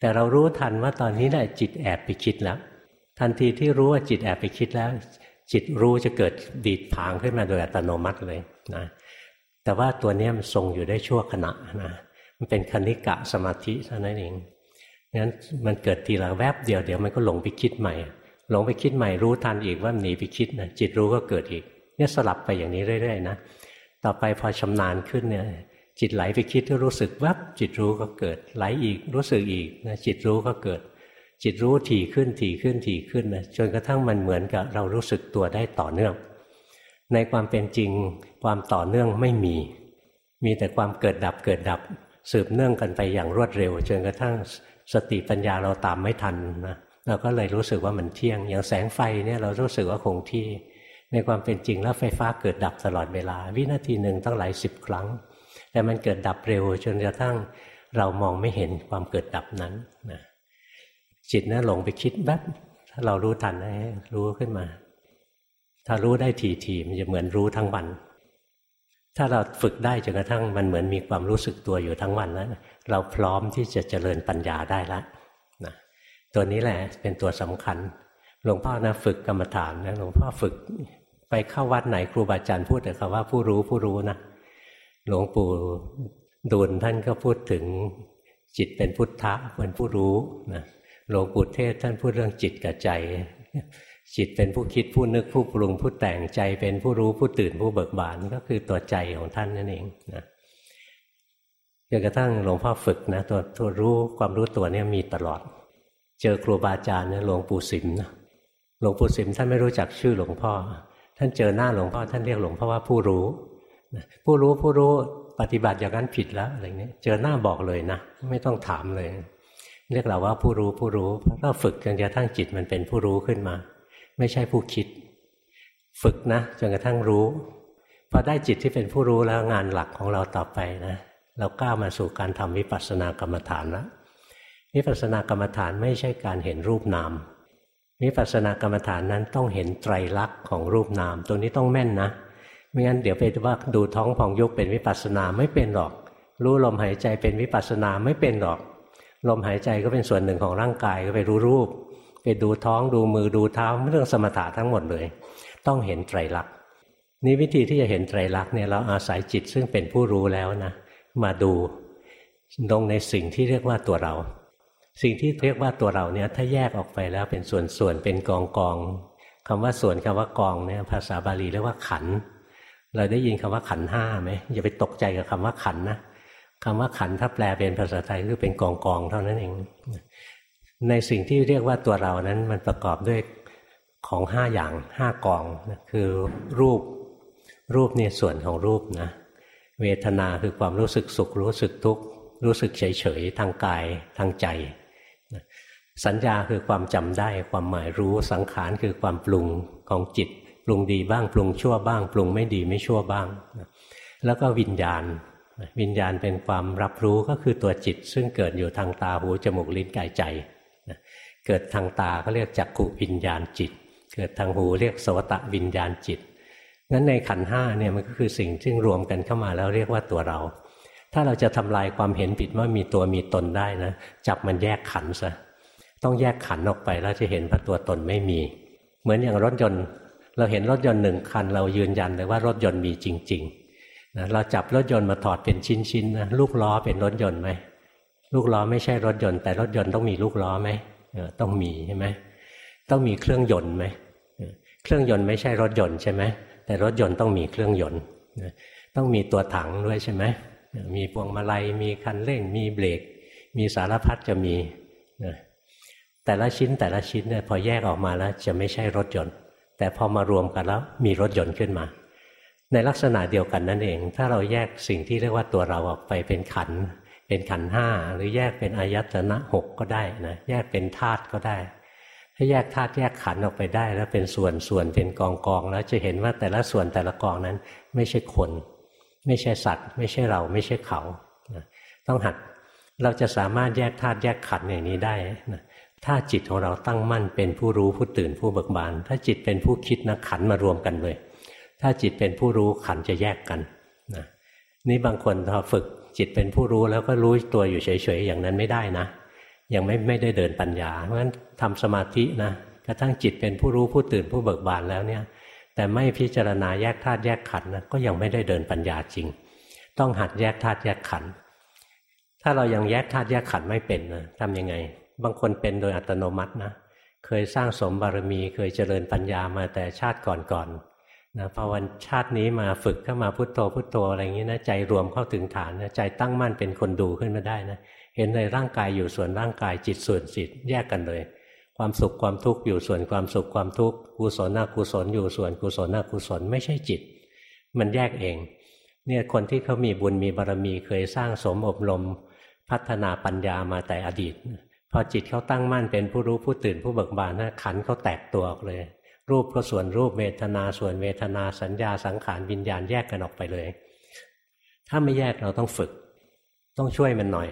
แต่เรารู้ทันว่าตอนนี้นะ่ะจิตแอบไปคิดแล้ว ทันทีที่รู้ว่าจิตแอบไปคิดแล้ว จิตรู้จะเกิดดีดผางขึ้นมาโดยอัตโนมัติเลยนะแต่ว่าตัวนี้มันทรงอยู่ได้ชั่วขณะนะมันเป็นคณิกะสมาธิเท่านั้นเองงั้นมันเกิดทีละแวบเดียวเดี๋ยวมันก็หลงไปคิดใหม่ หลงไปคิดใหม่รู้ทันอีกว่าหนีไปคิดนะจิตรู้ก็เกิดอีกเนี่ยสลับไปอย่างนี้เรื่อยๆนะต่อไปพอชำนาญขึ้นเนี่ยจิตไหลไปคิดก็รู้สึกแวบจิตรู้ก็เกิดไหลอีกรู้สึกอีกนะจิตรู้ก็เกิด จิตรู้ถี่ขึ้นถี่ขึ้นถี่ขึ้นนะจนกระทั่งมันเหมือนกับเรารู้สึกตัวได้ต่อเนื่อง ในความเป็นจริงความต่อเนื่องไม่มี มีแต่ความเกิดดับเกิดดับ สืบเนื่องกันไปอย่างรวดเร็ว จนกระทั่งสติปัญญาเราตามไม่ทันนะเราก็เลยรู้สึกว่ามันเที่ยง อย่างแสงไฟเนี่ยเรารู้สึกว่าคงที่ ในความเป็นจริงแล้วไฟฟ้าเกิดดับตลอดเวลา วินาทีหนึ่งตั้งหลายสิบครั้ง แต่มันเกิดดับเร็วจนกระทั่งเรามองไม่เห็นความเกิดดับนั้นนะ จิตนะหลงไปคิดแบบถ้าเรารู้ทันนะรู้ขึ้นมา ถ้ารู้ได้ทีทีมันจะเหมือนรู้ทั้งวัน ถ้าเราฝึกได้จนกระทั่งมันเหมือนมีความรู้สึกตัวอยู่ทั้งวันแล้วเราพร้อมที่จะเจริญปัญญาได้แล้วนะตัวนี้แหละเป็นตัวสำคัญ หลวงพ่อนะฝึกกรรมฐานนะหลวงพ่อฝึกไปเข้าวัดไหนครูบาอาจารย์พูดแต่คำว่าผู้รู้ผู้รู้นะหลวงปู่ดูลท่านก็พูดถึงจิตเป็นพุทธะเป็นผู้รู้นะ หลวงปู่เทศท่านพูดเรื่องจิตกับใจ จิตเป็นผู้คิดผู้นึกผู้ปรุงผู้แต่งใจเป็นผู้รู้ผู้ตื่นผู้เบิกบานก็คือตัวใจของท่านนั่นเองนะจนกระทั่งหลวงพ่อฝึกนะตัวตัวรู้ความรู้ตัวนี้มีตลอด เจอครูบาอาจารย์เนี่ยหลวงปู่สิมนะหลวงปู่สิมท่านไม่รู้จักชื่อหลวงพ่อ ท่านเจอหน้าหลวงพ่อท่านเรียกหลวงพ่อว่าผู้รู้ผู้รู้ผู้รู้ปฏิบัติอย่างนั้นผิดแล้วอะไรเงี้ยเจอหน้าบอกเลยนะ ไม่ต้องถามเลย เรียกเราว่าผู้รู้ผู้รู้ก็ฝึกจนกระทั่งจิตมันเป็นผู้รู้ขึ้นมา ไม่ใช่ผู้คิด ฝึกนะจนกระทั่งรู้พอได้จิตที่เป็นผู้รู้แล้วงานหลักของเราต่อไปนะเราก้าวมาสู่การทำวิปัสสนากรรมฐานแล้ววิปัสสนากรรมฐานไม่ใช่การเห็นรูปนามวิปัสสนากรรมฐานนั้นต้องเห็นไตรลักษณ์ของรูปนาม ตัวนี้ต้องแม่นนะไม่งั้นเดี๋ยวไปว่าดูท้องพองยุบเป็นวิปัสสนาไม่เป็นหรอก รู้ลมหายใจเป็นวิปัสสนาไม่เป็นหรอก ลมหายใจก็เป็นส่วนหนึ่งของร่างกายก็ไปรู้รูป ไปดูท้องดูมือดูเท้าเรื่องสมถะทั้งหมดเลย ต้องเห็นไตรลักษณ์นี่วิธีที่จะเห็นไตรลักษณ์เนี่ยเราอาศัยจิตซึ่งเป็นผู้รู้แล้วนะมาดูลงในสิ่งที่เรียกว่าตัวเรา สิ่งที่เรียกว่าตัวเราเนี่ยถ้าแยกออกไปแล้วเป็นส่วนๆเป็นกองกองคำว่าส่วนคำว่ากองเนี่ยภาษาบาลีเรียกว่าขัน เราได้ยินคำว่าขันห้าไหมอย่าไปตกใจกับคำว่าขันนะ คำว่าขันถ้าแปลเป็นภาษาไทยคือเป็นกองกองเท่านั้นเอง ในสิ่งที่เรียกว่าตัวเรานั้นมันประกอบด้วยของห้าอย่างห้ากองคือรูปรูปเนี่ยส่วนของรูปนะเวทนาคือความรู้สึกสุข รู้สึกทุกข์รู้สึกเฉยเฉยทางกายทางใจสัญญาคือความจำได้ความหมายรู้สังขารคือความปรุงของจิต ปรุงดีบ้าง ปรุงชั่วบ้าง ปรุงไม่ดีไม่ชั่วบ้าง แล้วก็วิญญาณ วิญญาณเป็นความรับรู้ก็คือตัวจิต ซึ่งเกิดอยู่ทางตาหูจมูกลิ้นกายใจเกิดทางตาก็เรียกจักขุวิญญาณจิต เกิดทางหูเรียกสวตะวิญญาณจิตงั้นในขันห้าเนี่ยมันก็คือสิ่งที่รวมกันเข้ามาแล้วเรียกว่าตัวเรา ถ้าเราจะทำลายความเห็นผิดว่ามีตัวมีตนได้นะจับมันแยกขันซะต้องแยกขันออกไปแล้วจะเห็นว่าตัวตนไม่มี เหมือนอย่างรถยนต์ เราเห็นรถยนต์หนึ่งคัน เรายืนยันเลยว่ารถยนต์มีจริง ๆ นะเราจับรถยนต์มาถอดเป็นชิ้นๆนะลูกล้อเป็นรถยนต์ไหมลูกล้อไม่ใช่รถยนต์ แต่รถยนต์ต้องมีลูกล้อไหมต้องมีใช่ไหมต้องมีเครื่องยนต์ไหมเครื่องยนต์ไม่ใช่รถยนต์ใช่ไหมแต่รถยนต์ต้องมีเครื่องยนต์ต้องมีตัวถังด้วยใช่ไหมมีพวงมาลัยมีคันเร่ง มีเบรก มีสารพัดจะมีแต่ละชิ้นแต่ละชิ้นเนี่ยพอแยกออกมาแล้วจะไม่ใช่รถยนต์ แต่พอมารวมกันแล้วมีรถยนต์ขึ้นมา ในลักษณะเดียวกันนั่นเอง ถ้าเราแยกสิ่งที่เรียกว่าตัวเราออกไปเป็นขัน เป็นขันห้าหรือแยกเป็นอายตนะหกก็ได้นะแยกเป็นธาตุก็ได้ ถ้าแยกธาตุแยกขันออกไปได้ แล้วเป็นส่วนส่วนเป็นกองกองแล้วจะเห็นว่าแต่ละส่วนแต่ละกองนั้น ไม่ใช่คน ไม่ใช่สัตว์ ไม่ใช่เราไม่ใช่เขาต้องหัดเราจะสามารถแยกธาตุแยกขันอย่างนี้ได้นะถ้าจิตของเราตั้งมั่นเป็นผู้รู้ผู้ตื่นผู้เบิกบาน ถ้าจิตเป็นผู้คิดนะขันมารวมกันเลย ถ้าจิตเป็นผู้รู้ขันจะแยกกันนะนี่บางคนพอฝึกจิตเป็นผู้รู้แล้วก็รู้ตัวอยู่เฉยๆอย่างนั้นไม่ได้นะยังไม่ไม่ได้เดินปัญญา เพราะฉะนั้นทำสมาธินะกระทั่งจิตเป็นผู้รู้ผู้ตื่นผู้เบิกบานแล้วเนี่ย แต่ไม่พิจารณาแยกธาตุแยกขันนะก็ยังไม่ได้เดินปัญญาจริง ต้องหัดแยกธาตุแยกขัน ถ้าเรายังแยกธาตุแยกขันไม่เป็นนะทำยังไง บางคนเป็นโดยอัตโนมัตินะ เคยสร้างสมบารมี เคยเจริญปัญญามาแต่ชาติก่อนๆ นะพอวันชาตินี้มาฝึกเข้ามาพุโทโธพุโทโธอะไรอย่างนี้นะใจรวมเข้าถึงฐานนะใจตั้งมั่นเป็นคนดูขึ้นมาได้นะเห็นในร่างกายอยู่ส่วนร่างกายจิตส่วนจิตแยกกันเลย ความสุขความทุกข์อยู่ส่วนความสุขความทุกข์กุศลอกุศลอยู่ส่วนกุศลอกุศลไม่ใช่จิต มันแยกเองเนี่ยคนที่เขามีบุญมีบารมีเคยสร้างสมอบรมพัฒนาปัญญามาแต่อดีต พอจิตเขาตั้งมั่นเป็นผู้รู้ผู้ตื่นผู้เบิกบานนะขันเขาแตกตัวออกเลย รูปก็ส่วนรูปเวทนาส่วนเวทนาสัญญาสังขารวิญญาณแยกกันออกไปเลย ถ้าไม่แยกเราต้องฝึก ต้องช่วยมันหน่อย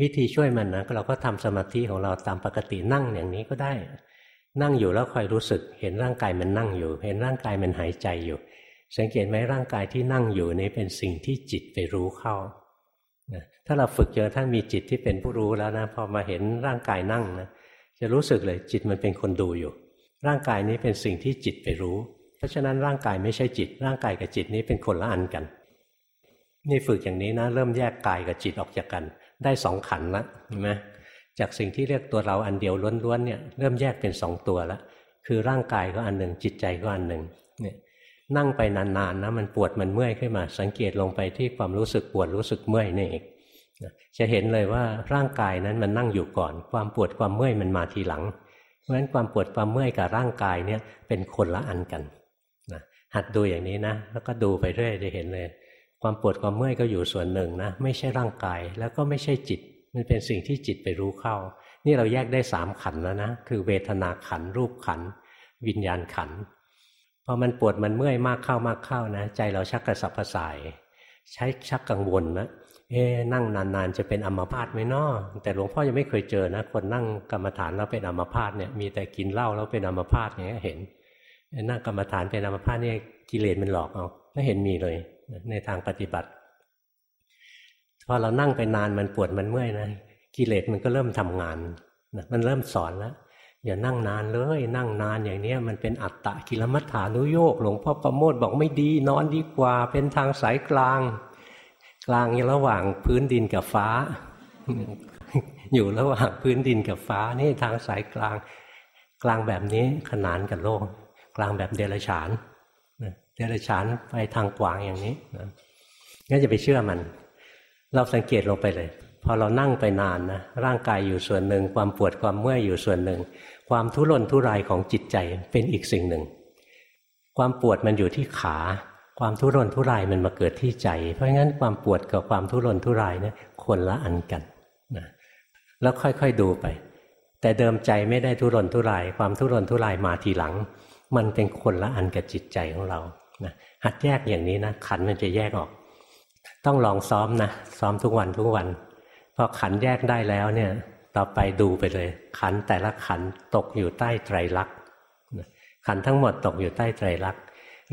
วิธีช่วยมันนะเราก็ทำสมาธิของเราตามปกตินั่งอย่างนี้ก็ได้ นั่งอยู่แล้วคอยรู้สึก เห็นร่างกายมันนั่งอยู่ เห็นร่างกายมันหายใจอยู่ สังเกตไหมร่างกายที่นั่งอยู่นี้เป็นสิ่งที่จิตไปรู้เข้าถ้าเราฝึกจนกระทั่งมีจิตที่เป็นผู้รู้แล้วนะพอมาเห็นร่างกายนั่งนะจะรู้สึกเลยจิตมันเป็นคนดูอยู่ ร่างกายนี้เป็นสิ่งที่จิตไปรู้ เพราะฉะนั้นร่างกายไม่ใช่จิต ร่างกายกับจิตนี้เป็นคนละอันกัน นี่ฝึกอย่างนี้นะ เริ่มแยกกายกับจิตออกจากกัน ได้สองขันละเห็นไหมจากสิ่งที่เรียกตัวเราอันเดียวล้วนๆเนี่ยเริ่มแยกเป็นสองตัวแล้วคือร่างกายก็อันหนึ่งจิตใจก็อันหนึ่งเนี่ยนั่งไปนานๆนะมันปวดมันเมื่อยขึ้นมา สังเกตลงไปที่ความรู้สึกปวดรู้สึกเมื่อยนี่เองจะเห็นเลยว่าร่างกายนั้นมันนั่งอยู่ก่อน ความปวดความเมื่อยมันมาทีหลัง ราะฉะนั้นความปวดความเมื่อยกับร่างกายเนี่ยเป็นคนละอันกันนะหัดดูอย่างนี้นะแล้วก็ดูไปเรื่อยจะเห็นเลย ความปวดความเมื่อยก็อยู่ส่วนหนึ่งนะไม่ใช่ร่างกายแล้วก็ไม่ใช่จิต มันเป็นสิ่งที่จิตไปรู้เข้า นี่เราแยกได้สามขันแล้วนะคือเวทนาขันรูปขัน วิญญาณขันพอมันปวดมันเมื่อยมากเข้ามากเข้านะ ใจเราชักกระสับกระส่าย ใช้ชักกังวลนะ เอ๊นั่งนานๆ จะเป็นอัมพาตไหมนาะแต่หลวงพ่อยังไม่เคยเจอนะ คนนั่งกรรมฐานแล้วเป็นอัมพาตเนี่ยมีแต่กินเหล้าแล้วเป็นอัมพาตอย่างเงี้ยเห็นนั่งกรรมฐานเป็นอัมพาตเนี่ยกิเลสมันหลอกเอาไม่เห็นมีเลย ในทางปฏิบัติพอเรานั่งไปนานมันปวดมันเมื่อยนะกิเลสมันก็เริ่มทำงานนะมันเริ่มสอนแล้วอย่านั่งนานเลย นั่งนานอย่างนี้มันเป็นอัตตะกิลมัฏฐานุโยกหลวงพ่อประโมทบอกไม่ดี นอนดีกว่าเป็นทางสายกลาง กลางอยู่ระหว่างพื้นดินกับฟ้า อยู่ระหว่างพื้นดินกับฟ้านี่ทางสายกลาง กลางแบบนี้ขนานกับโลก กลางแบบเดรัจฉานเดรัจฉานไปทางกว้างอย่างนี้งั้นจะไปเชื่อมัน เราสังเกตลงไปเลย พอเรานั่งไปนานนะร่างกายอยู่ส่วนหนึ่ง ความปวดความเมื่อยอยู่ส่วนหนึ่ง ความทุรนทุรายของจิตใจเป็นอีกสิ่งหนึ่ง ความปวดมันอยู่ที่ขา ความทุรนทุรายมันมาเกิดที่ใจ เพราะงั้นความปวดกับความทุรนทุรายเนี่ยคนละอันกันนะแล้วค่อยๆดูไป แต่เดิมใจไม่ได้ทุรนทุราย ความทุรนทุรายมาทีหลัง มันเป็นคนละอันกับจิตใจของเรานะหัดแยกอย่างนี้นะขันมันจะแยกออก ต้องลองซ้อมนะซ้อมทุกวันทุกวันพอขันแยกได้แล้วเนี่ยต่อไปดูไปเลย ขันแต่ละขันตกอยู่ใต้ไตรลักษณ์ขันทั้งหมดตกอยู่ใต้ไตรลักษณ์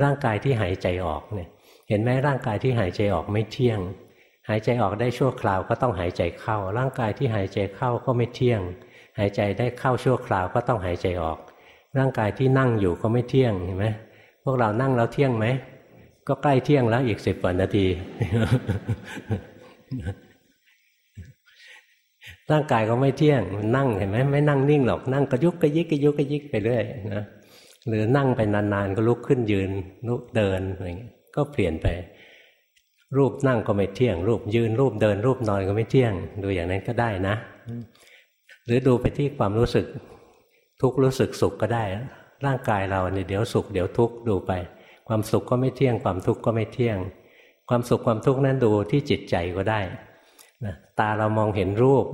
ร่างกายที่หายใจออกเนี่ย เห็นไหมร่างกายที่หายใจออกไม่เที่ยง หายใจออกได้ชั่วคราวก็ต้องหายใจเข้า ร่างกายที่หายใจเข้าก็ไม่เที่ยง หายใจได้เข้าชั่วคราวก็ต้องหายใจออก ร่างกายที่นั่งอยู่ก็ไม่เที่ยงเห็นไหมพวกเรานั่งแล้วเที่ยงไหมก็ใกล้เที่ยงแล้วอีกสิบกว่านาทีร่างกายก็ไม่เที่ยงนั่งเห็นไหมไม่นั่งนิ่งหรอกนั่งกระยุกกระยิกกระยุกกระยิกไปเรื่อยนะ หรือนั่งไปนานๆ ก็ลุกขึ้นยืนลุกเดินอะไรเงี้ยก็เปลี่ยนไป รูปนั่งก็ไม่เที่ยง รูปยืนรูปเดิน รูปนอนก็ไม่เที่ยง ดูอย่างนั้นก็ได้นะ หรือดูไปที่ความรู้สึกทุกข์รู้สึกสุขก็ได้ ร่างกายเราเนี่ยเดี๋ยวสุขเดี๋ยวทุกข์ดูไป ความสุขก็ไม่เที่ยง ความทุกข์ก็ไม่เที่ยง ความสุขความทุกข์นั้นดูที่จิตใจก็ได้นะตาเรามองเห็นรูป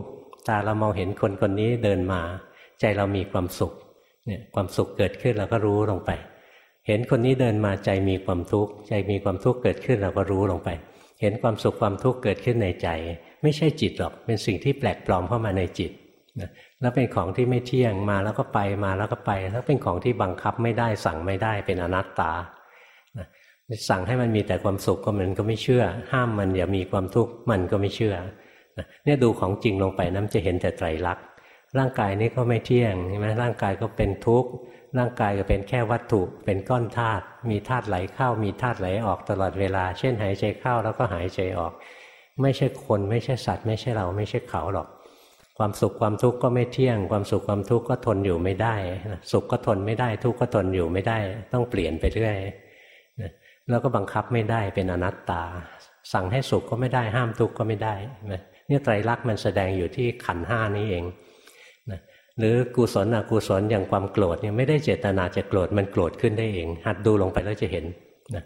ตาเรามองเห็นคนคนนี้เดินมา ใจเรามีความสุข เนี่ยความสุขเกิดขึ้นเราก็รู้ลงไป เห็นคนนี้เดินมาใจมีความทุกข์ใจมีความทุกข์เกิดขึ้นเราก็รู้ลงไป เห็นความสุขความทุกข์เกิดขึ้นในใจ ไม่ใช่จิตหรอกเป็นสิ่งที่แปลกปลอมเข้ามาในจิตนะแล้วเป็นของที่ไม่เที่ยงมาแล้วก็ไปมาแล้วก็ไป แล้วเป็นของที่บังคับไม่ได้สั่งไม่ได้เป็นอนัตตาสั่งให้มันมีแต่ความสุขก็มันก็ไม่เชื่อ ห้ามมันอย่ามีความทุกข์มันก็ไม่เชื่อเนี่ยดูของจริงลงไปน้ำจะเห็นแต่ไตรลักษณ์ ร่างกายนี้ก็ไม่เที่ยงใช่ไหมร่างกายก็เป็นทุกข์ร่างกายก็เป็นแค่วัตถุเป็นก้อนธาตุมีธาตุไหลเข้ามีธาตุไหลออกตลอดเวลา เช่นหายใจเข้าแล้วก็หายใจออก ไม่ใช่คนไม่ใช่สัตว์ ไม่ใช่เราไม่ใช่เขาหรอก ความสุขความทุกข์ก็ไม่เที่ยง ความสุขความทุกข์ก็ทนอยู่ไม่ได้สุขก็ทนไม่ได้ ทุกข์ก็ทนอยู่ไม่ได้ ต้องเปลี่ยนไปเรื่อยแล้วก็บังคับไม่ได้เป็นอนัตตา สั่งให้สุขก็ไม่ได้ห้ามทุกข์ก็ไม่ได้เนี่ยไตรลักษณ์มันแสดงอยู่ที่ขันห้านี้เอง หรือกุศลอกุศลอย่างความโกรธเนี่ยไม่ได้เจตนาจะโกรธมันโกรธขึ้นได้เอง หัดดูลงไปแล้วจะเห็นนะ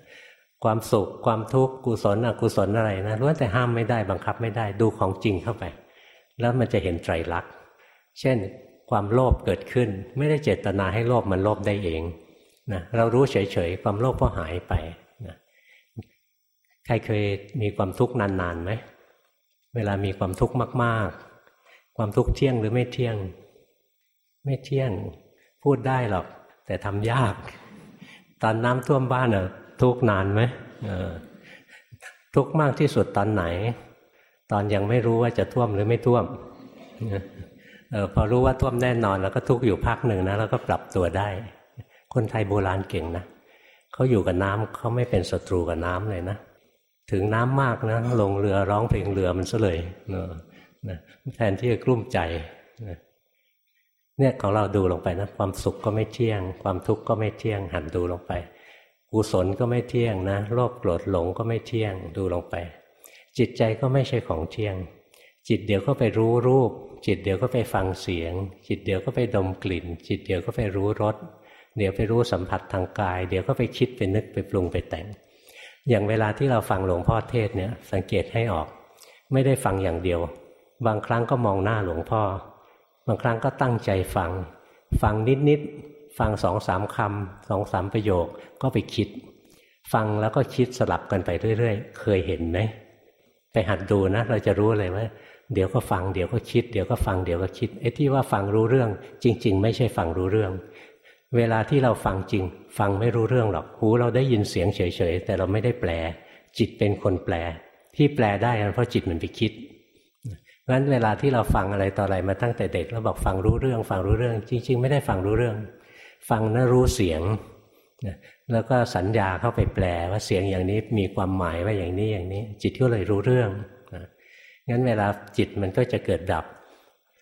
ความสุขความทุกข์กุศลอกุศลอะไรนะล้วนแต่ห้ามไม่ได้บังคับไม่ได้ดูของจริงเข้าไป แล้วมันจะเห็นไตรลักษณ์เช่น ความโลภเกิดขึ้น ไม่ได้เจตนาให้โลภมันโลภได้เองนะเรารู้เฉยๆความโลภก็หายไปใครเคยมีความทุกข์นานๆไหมเวลามีความทุกข์มาก ๆ ความทุกข์เที่ยงหรือไม่เที่ยง ไม่เที่ยงพูดได้หรอก แต่ทำยาก ตอนน้ำท่วมบ้านเนอะทุกนานไหมทุกมากที่สุดตอนไหน ตอนยังไม่รู้ว่าจะท่วมหรือไม่ท่วมออพอรู้ว่าท่วมแน่นอนแล้วก็ทุกอยู่พักหนึ่งนะแล้วก็ปรับตัวได้ คนไทยโบราณเก่งนะเขาอยู่กับน้ำเขาไม่เป็นศัตรูกับน้ำเลยนะถึงน้ำมากนะลงเรือร้องเพลงเรือมันซะเลยแทนที่จะกลุ้มใจ เนี่ยของเราดูลงไปนะความสุขก็ไม่เที่ยง ความทุกข์ก็ไม่เที่ยงหันดูลงไปกุศลก็ไม่เที่ยงนะโลภโกรธหลงก็ไม่เที่ยงดูลงไป จิตใจก็ไม่ใช่ของเที่ยง จิตเดี๋ยวก็ไปรู้รูป จิตเดี๋ยวก็ไปฟังเสียง จิตเดี๋ยวก็ไปดมกลิ่น จิตเดี๋ยวก็ไปรู้รสเดี๋ยวไปรู้สัมผัสทางกาย เดี๋ยวก็ไปคิดไปนึกไปปรุงไปแต่ง อย่างเวลาที่เราฟังหลวงพ่อเทศเนี่ยสังเกตให้ออก ไม่ได้ฟังอย่างเดียว บางครั้งก็มองหน้าหลวงพ่อ บางครั้งก็ตั้งใจฟัง ฟังนิดๆฟังสองสามคำสองสามประโยคก็ไปคิด ฟังแล้วก็คิดสลับกันไปเรื่อยๆ เคยเห็นไหมไปหัดดูนะ เราจะรู้เลยว่าเดี๋ยวก็ฟังเดี๋ยวก็คิด เดี๋ยวก็ฟังเดี๋ยวก็คิดไอ้ที่ว่าฟังรู้เรื่อง จริง ๆ ไม่ใช่ฟังรู้เรื่อง เวลาที่เราฟังจริง ฟังไม่รู้เรื่องหรอกหูเราได้ยินเสียงเฉยๆแต่เราไม่ได้แปล จิตเป็นคนแปล ที่แปลได้เพราะจิตมันไปคิด พราะฉะนั้นเวลาที่เราฟังอะไรต่ออะไรมาตั้งแต่เด็กแล้วบอกฟังรู้เรื่อง ฟังรู้เรื่อง จริง ๆ ไม่ได้ฟังรู้เรื่อง ฟังนะรู้เสียงแล้วก็สัญญาเข้าไปแปลว่าเสียงอย่างนี้มีความหมายว่าอย่างนี้อย่างนี้ จิตก็เลยรู้เรื่องงั้นเวลาจิตมันก็จะเกิดดับ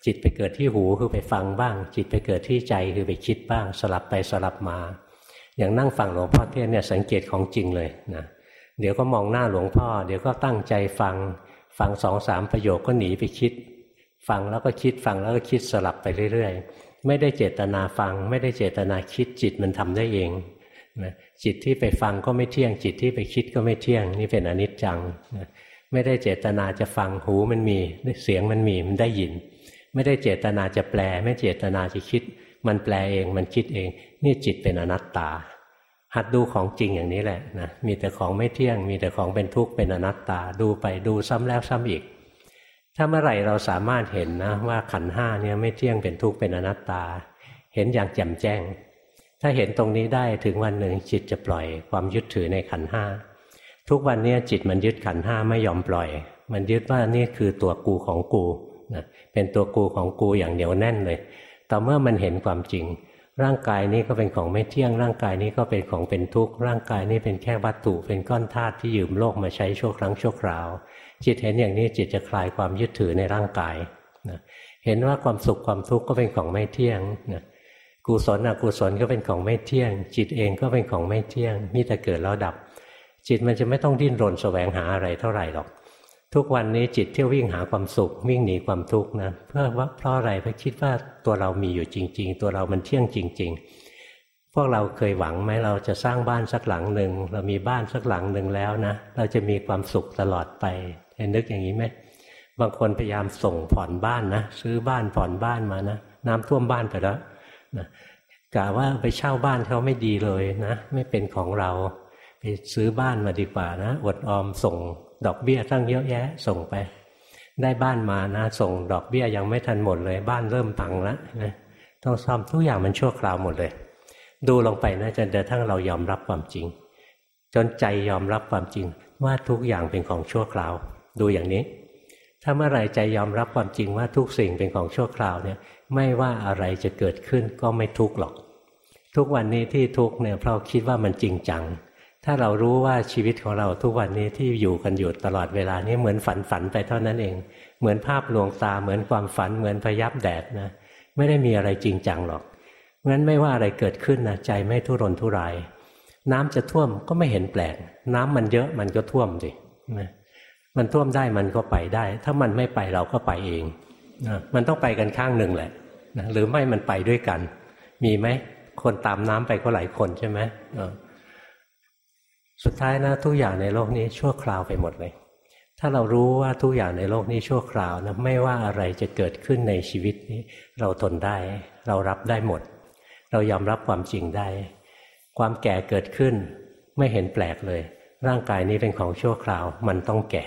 จิตไปเกิดที่หูคือไปฟังบ้าง จิตไปเกิดที่ใจคือไปคิดบ้าง สลับไปสลับมา อย่างนั่งฟังหลวงพ่อเทศเนี่ยสังเกตของจริงเลยนะเดี๋ยวก็มองหน้าหลวงพ่อ เดี๋ยวก็ตั้งใจฟัง ฟังสองสามประโยคก็หนีไปคิด ฟังแล้วก็คิดฟังแล้วก็คิดสลับไปเรื่อยๆ ไม่ได้เจตนาฟัง ไม่ได้เจตนาคิดจิตมันทำได้เองนะจิตที่ไปฟังก็ไม่เที่ยง จิตที่ไปคิดก็ไม่เที่ยง นี่เป็นอนิจจังนะไม่ได้เจตนาจะฟังหูมันมีเสียงมันมีมันได้ยิน ไม่ได้เจตนาจะแปล ไม่เจตนาจะคิด มันแปลเองมันคิดเอง นี่จิตเป็นอนัตตา หัดดูของจริงอย่างนี้แหละนะมีแต่ของไม่เที่ยง มีแต่ของเป็นทุกข์เป็นอนัตตาดูไปดูซ้ำแล้วซ้ำอีก ถ้าเมื่อไหร่เราสามารถเห็นนะว่าขันห้าเนี่ยไม่เที่ยงเป็นทุกข์เป็นอนัตตา เห็นอย่างแจ่มแจ้ง ถ้าเห็นตรงนี้ได้ถึงวันหนึ่งจิตจะปล่อยความยึดถือในขันห้าทุกวันนี้จิตมันยึดขันห้าไม่ยอมปล่อย มันยึดว่านี่คือตัวกูของกูนะเป็นตัวกูของกูอย่างเหนียวแน่นเลย ต่อเมื่อมันเห็นความจริง ร่างกายนี้ก็เป็นของไม่เที่ยง ร่างกายนี้ก็เป็นของเป็นทุกข์ ร่างกายนี้เป็นแค่วัตถุ เป็นก้อนธาตุที่ยืมโลกมาใช้ชั่วครั้งชั่วคราว จิตเห็นอย่างนี้จิตจะคลายความยึดถือในร่างกายนะเห็นว่าความสุขความทุกข์ก็เป็นของไม่เที่ยงนะกุศลอกุศลก็เป็นของไม่เที่ยง จิตเองก็เป็นของไม่เที่ยงมีแต่เกิดแล้วดับ จิตมันจะไม่ต้องดิ้นรนแสวงหาอะไรเท่าไหร่หรอก ทุกวันนี้จิตเที่ยววิ่งหาความสุข วิ่งหนีความทุกข์นะเพื่อว่าเพราะอะไรเพราะคิดว่าตัวเรามีอยู่จริง ๆ ตัวเรามันเที่ยงจริง ๆ พวกเราเคยหวังไหมเราจะสร้างบ้านสักหลังหนึ่งเรามีบ้านสักหลังหนึ่งแล้วนะ เราจะมีความสุขตลอดไปเห็นนึกอย่างนี้ไหมบางคนพยายามส่งผ่อนบ้านนะซื้อบ้านผ่อนบ้านมานะน้ำท่วมบ้านไปแล้วนะกะว่าไปเช่าบ้านเขาไม่ดีเลยนะ ไม่เป็นของเรา ไปซื้อบ้านมาดีกว่านะ อดออมส่ง ดอกเบี้ยตั้งเยอะแยะ ส่งไป ได้บ้านมานะ ส่งดอกเบี้ยยังไม่ทันหมดเลย บ้านเริ่มพังแล้วนะต้องซ่อมทุกอย่างมันชั่วคราวหมดเลย ดูลงไปนะจนกระทั่งเรายอมรับความจริง จนใจยอมรับความจริง ว่าทุกอย่างเป็นของชั่วคราว ดูอย่างนี้ ถ้าเมื่อไรใจยอมรับความจริงว่าทุกสิ่งเป็นของชั่วคราวเนี่ยไม่ว่าอะไรจะเกิดขึ้นก็ไม่ทุกข์หรอก ทุกวันนี้ที่ทุกข์เนี่ยเพราะคิดว่ามันจริงจัง ถ้าเรารู้ว่าชีวิตของเราทุกวันนี้ที่อยู่กันอยู่ตลอดเวลานี้เหมือนฝันฝันไปเท่านั้นเอง เหมือนภาพลวงตาเหมือนความฝันเหมือนพยับแดดนะไม่ได้มีอะไรจริงจังหรอกงั้นไม่ว่าอะไรเกิดขึ้นนะใจไม่ทุรนทุราย น้ำจะท่วมก็ไม่เห็นแปลก น้ำมันเยอะมันก็ท่วมสิมันท่วมได้มันก็ไปได้ ถ้ามันไม่ไปเราก็ไปเองนะมันต้องไปกันข้างหนึ่งแหละนะหรือไม่มันไปด้วยกัน มีไหมคนตามน้ำไปก็หลายคนใช่ไหม สุดท้ายนะทุกอย่างในโลกนี้ชั่วคราวไปหมดเลย ถ้าเรารู้ว่าทุกอย่างในโลกนี้ชั่วคราวนะไม่ว่าอะไรจะเกิดขึ้นในชีวิตนี้ เราทนได้ เรารับได้หมด เรายอมรับความจริงได้ ความแก่เกิดขึ้นไม่เห็นแปลกเลย ร่างกายนี้เป็นของชั่วคราว มันต้องแก่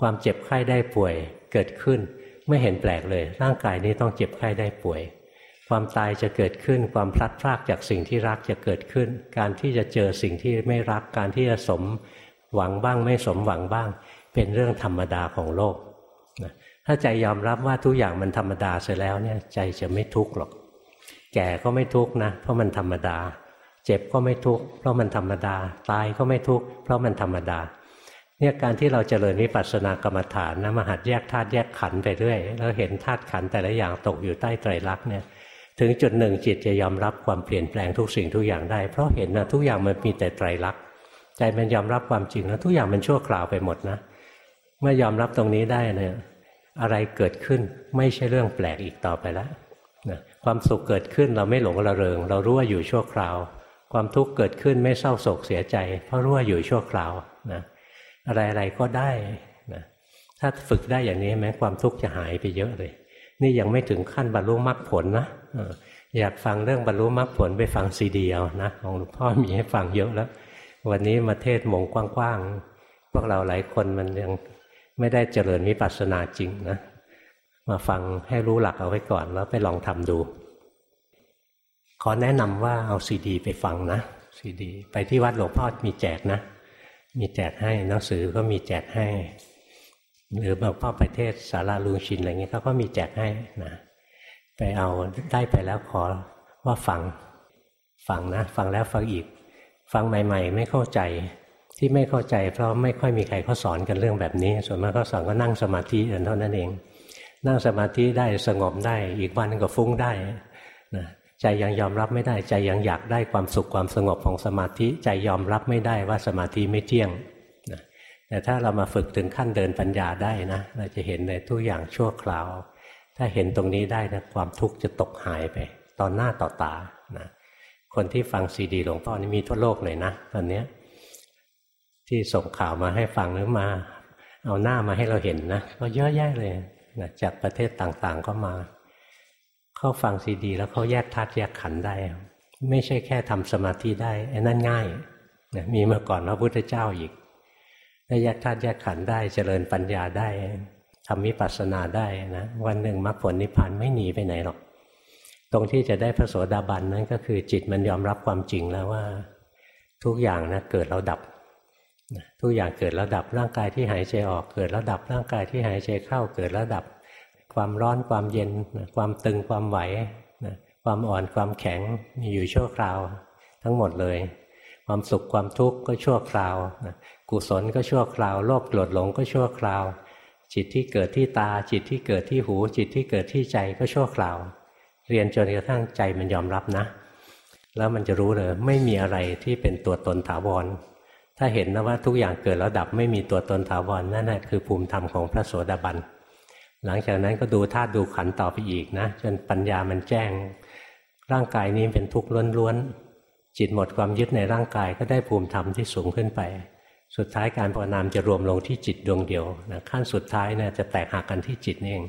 ความเจ็บไข้ได้ป่วยเกิดขึ้น ไม่เห็นแปลกเลย ร่างกายนี้ต้องเจ็บไข้ได้ป่วย ความตายจะเกิดขึ้น ความพลัดพรากจากสิ่งที่รักจะเกิดขึ้น การที่จะเจอสิ่งที่ไม่รัก การที่จะสมหวังบ้าง ไม่สมหวังบ้าง เป็นเรื่องธรรมดาของโลกนะถ้าใจยอมรับว่าทุกอย่างมันธรรมดาเสร็จแล้วเนี่ยใจจะไม่ทุกข์หรอก แก่ก็ไม่ทุกข์นะ เพราะมันธรรมดา เจ็บก็ไม่ทุกข์เพราะมันธรรมดา ตายก็ไม่ทุกข์เพราะมันธรรมดาเนี่ยการที่เราเจริญวิปัสสนากรรมฐานนะมาหัดแยกธาตุแยกขันธ์ไปเรื่อยแล้วเห็นธาตุขันธ์แต่ละอย่างตกอยู่ใต้ไตรลักษณ์เนี่ย ถึงจุดหนึ่งจิตจะยอมรับความเปลี่ยนแปลงทุกสิ่งทุกอย่างได้ เพราะเห็นนะทุกอย่างมันมีแต่ไตรลักษณ์ใจมันยอมรับความจริงแล้วทุกอย่างมันชั่วคราวไปหมดนะ เมื่อยอมรับตรงนี้ได้เนี่ยอะไรเกิดขึ้นไม่ใช่เรื่องแปลกอีกต่อไปแล้วนะความสุขเกิดขึ้นเราไม่หลงระเริง เรารู้ว่าอยู่ชั่วคราว ความทุกข์เกิดขึ้นไม่เศร้าโศกเสียใจ เพราะรู้ว่าอยู่ชั่วคราวนะอะไรอะไรก็ได้นะถ้าฝึกได้อย่างนี้แม้ความทุกข์จะหายไปเยอะเลย นี่ยังไม่ถึงขั้นบรรลุมรรคผลนะอยากฟังเรื่องบรรลุมรรคผลไปฟังซีดีเอานะของหลวงพ่อมีให้ฟังเยอะแล้ว วันนี้มาเทศมงกว้างๆพวกเราหลายคนมันยังไม่ได้เจริญวิปัสสนาจริงนะมาฟังให้รู้หลักเอาไว้ก่อนแล้วไปลองทำดู ขอแนะนำว่าเอาซีดี ไปฟังนะซีดี ไปที่วัดหลวงพ่อมีแจกนะ มีแจกให้หนังสือก็มีแจกให้ หรือแบบพ่อไปเทศสาราลุงชินอะไรเงี้ยเขาก็มีแจกให้นะไปเอาได้ไปแล้วขอว่าฟังฟังนะฟังแล้วฟังอีก ฟังใหม่ ๆ ไม่เข้าใจที่ไม่เข้าใจ เพราะไม่ค่อยมีใครเขาสอนกันเรื่องแบบนี้ ส่วนมากเขาสอนก็นั่งสมาธิเท่านั้นเอง นั่งสมาธิได้สงบได้ อีกวันก็ฟุ้งได้นะใจยังยอมรับไม่ได้ใจยังอยากได้ความสุขความสงบของสมาธิ ใจยอมรับไม่ได้ว่าสมาธิไม่เที่ยง แต่ถ้าเรามาฝึกถึงขั้นเดินปัญญาได้นะเราจะเห็นในทุกอย่างชั่วคราว ถ้าเห็นตรงนี้ได้นะความทุกข์จะตกหายไป ตอนหน้าต่อตานะคนที่ฟังซีดีหลวงพ่อนี่มีทั่วโลกเลยนะตอนนี้ที่ส่งข่าวมาให้ฟังหรือมา เอาหน้ามาให้เราเห็นนะก็เยอะแยะเลยนะจากประเทศต่างๆก็มาเขาฟังซีดี แล้วเขาแยกธาตุแยกขันธ์ได้ ไม่ใช่แค่ทำสมาธิได้ไอ้นั่นง่ายนะมีมาก่อนพระพุทธเจ้าอีก ถ้าแยกธาตุแยกขันธ์ได้เจริญปัญญาได้ทำวิปัสสนาได้นะวันหนึ่งมรรคผลนิพพานไม่หนีไปไหนหรอก ตรงที่จะได้พระโสดาบันนั้นก็คือจิตมันยอมรับความจริงแล้วว่า ทุกอย่างนะเกิดแล้วดับทุกอย่างเกิดแล้วดับร่างกายที่หายใจออกเกิดแล้วดับร่างกายที่หายใจเข้าเกิดแล้วดับ ความร้อนความเย็นความตึงความไหวความอ่อนความแข็งมีอยู่ชั่วคราว ทั้งหมดเลย ความสุขความทุกข์ก็ชั่วคราว กุศลก็ชั่วคราว โลภโกรธหลงก็ชั่วคราว จิตที่เกิดที่ตา จิตที่เกิดที่หู จิตที่เกิดที่ใจก็ชั่วคราว เรียนจนกระทั่งใจมันยอมรับนะ แล้วมันจะรู้เลยไม่มีอะไรที่เป็นตัวตนถาวร ถ้าเห็นนะว่าทุกอย่างเกิดแล้วดับไม่มีตัวตนถาวรนั่นแหละคือภูมิธรรมของพระโสดาบัน หลังจากนั้นก็ดูธาตุดูขันต่อไปอีกนะ จนปัญญามันแจ้ง ร่างกายนี้เป็นทุกข์ล้วนๆจิตหมดความยึดในร่างกายก็ได้ภูมิธรรมที่สูงขึ้นไป สุดท้ายการภาวนามจะรวมลงที่จิตดวงเดียวนะขั้นสุดท้ายเนี่ยจะแตกหักกันที่จิตนี่เอง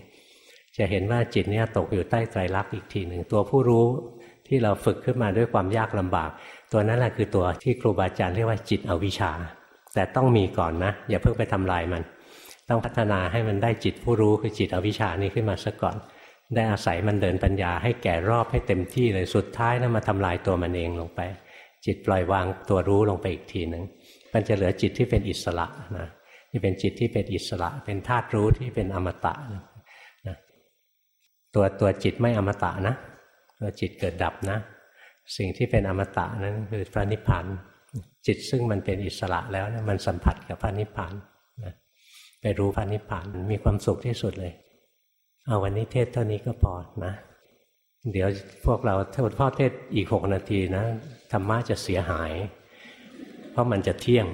จะเห็นว่าจิตเนี่ยตกอยู่ใต้ไตรลักษณ์อีกทีหนึ่งตัวผู้รู้ที่เราฝึกขึ้นมาด้วยความยากลำบาก ตัวนั้นแหละคือตัวที่ครูบาอาจารย์เรียกว่าจิตอวิชชา แต่ต้องมีก่อนนะ อย่าเพิ่งไปทำลายมัน ต้องพัฒนาให้มันได้จิตผู้รู้คือจิตอวิชชานี้ขึ้นมาซะก่อน ได้อาศัยมันเดินปัญญาให้แก่รอบให้เต็มที่เลยสุดท้ายนะมาทำลายตัวมันเองลงไป จิตปล่อยวางตัวรู้ลงไปอีกทีหนึ่ง มันจะเหลือจิตที่เป็นอิสระนะที่เป็นจิตที่เป็นอิสระ เป็นธาตุรู้ที่เป็นอมตะนะตัวตัวจิตไม่อมตะนะตัวจิตเกิดดับนะ สิ่งที่เป็นอมตะนั้นคือพระนิพพานจิตซึ่งมันเป็นอิสระแล้วนะมันสัมผัสกับพระนิพพานนะไปรู้พระนิพพานมีความสุขที่สุดเลย เอาวันนี้เทศเท่านี้ก็พอนะเดี๋ยวพวกเราถ้าพ่อเทศอีกหกนาทีนะธรรมะจะเสียหาย เพราะมันจะเที่ยง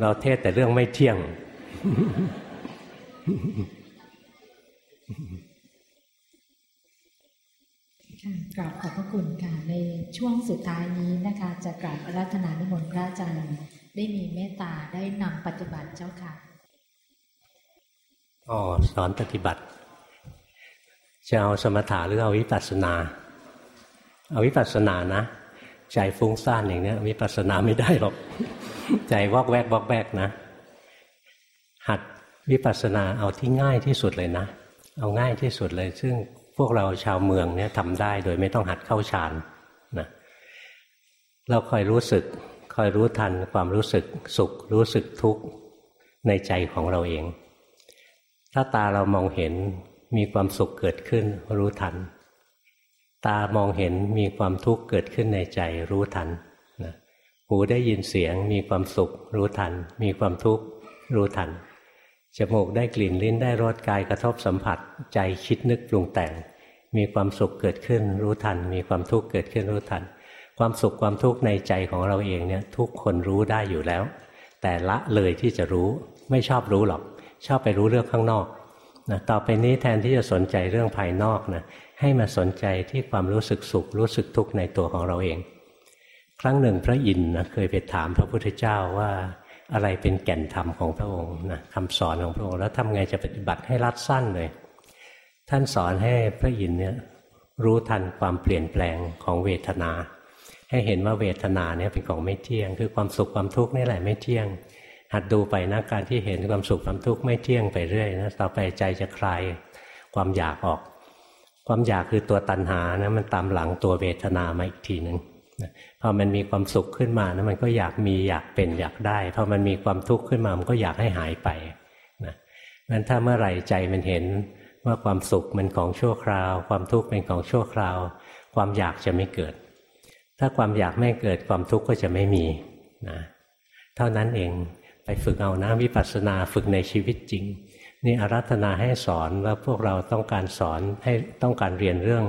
เราเทศแต่เรื่องไม่เที่ยง กราบขอบพระคุณค่ะ ในช่วงสุดท้ายนี้นะคะ จะกราบรัตนานิมนต์พระอาจารย์ได้มีเมตตาได้นำปฏิบัติเจ้าค่ะอ๋อสอนปฏิบัติ จะเอาสมถะหรือเอาวิปัสสนา เอาวิปัสสนานะ ใจฟุ้งซ่านอย่างนี้วิปัสสนาไม่ได้หรอก ใจวอกแวกวอกแวกนะ หัดวิปัสสนาเอาที่ง่ายที่สุดเลยนะ เอาง่ายที่สุดเลย ซึ่งพวกเราชาวเมืองเนี่ยทำได้โดยไม่ต้องหัดเข้าฌานนะเราคอยรู้สึกคอยรู้ทันความรู้สึกสุข รู้สึกทุกข์ในใจของเราเอง ถ้าตาเรามองเห็นมีความสุขเกิดขึ้นรู้ทัน ตามองเห็นมีความทุกข์เกิดขึ้นในใจรู้ทันหูได้ยินเสียงมีความสุข รู้ทัน มีความทุกข์รู้ทัน จมูกได้กลิ่นลิ้นได้รสกายกระทบสัมผัส ใจคิดนึกปรุงแต่ง มีความสุขเกิดขึ้นรู้ทัน มีความทุกข์เกิดขึ้นรู้ทัน ความสุขความทุกข์ในใจของเราเองเนี่ยทุกคนรู้ได้อยู่แล้ว แต่ละเลยที่จะรู้ไม่ชอบรู้หรอก ชอบไปรู้เรื่องข้างนอก นะต่อไปนี้แทนที่จะสนใจเรื่องภายนอกนะให้มาสนใจที่ความรู้สึกสุข รู้สึกทุกข์ในตัวของเราเอง ครั้งหนึ่งพระอินทร์นะเคยไปถามพระพุทธเจ้าว่าอะไรเป็นแก่นธรรมของพระองค์นะคำสอนของพระองค์แล้วทำไงจะปฏิบัติให้รัดสั้นเลย ท่านสอนให้พระอินทร์เนี่ยรู้ทันความเปลี่ยนแปลงของเวทนา ให้เห็นว่าเวทนาเนี่ยเป็นของไม่เที่ยง คือความสุขความทุกข์นี่แหละไม่เที่ยง หัดดูไปนะการที่เห็นความสุขความทุกข์ไม่เที่ยงไปเรื่อยนะต่อไปใจจะคลายความอยากออก ความอยากคือตัวตัณหานะมันตามหลังตัวเวทนามาอีกทีหนึ่งพอมันมีความสุขขึ้นมานะมันก็อยากมีอยากเป็นอยากได้พอมันมีความทุกข์ขึ้นมามันก็อยากให้หายไปนะงั้นถ้าเมื่อไหร่ใจมันเห็นว่าความสุขมันของชั่วคราว ความทุกข์เป็นของชั่วคราว ความอยากจะไม่เกิด ถ้าความอยากไม่เกิดความทุกข์ก็จะไม่มีนะเท่านั้นเอง ไปฝึกเอานะวิปัสสนาฝึกในชีวิตจริง นี่อารัธนาให้สอนแล้วพวกเราต้องการสอนให้ต้องการเรียนเรื่อง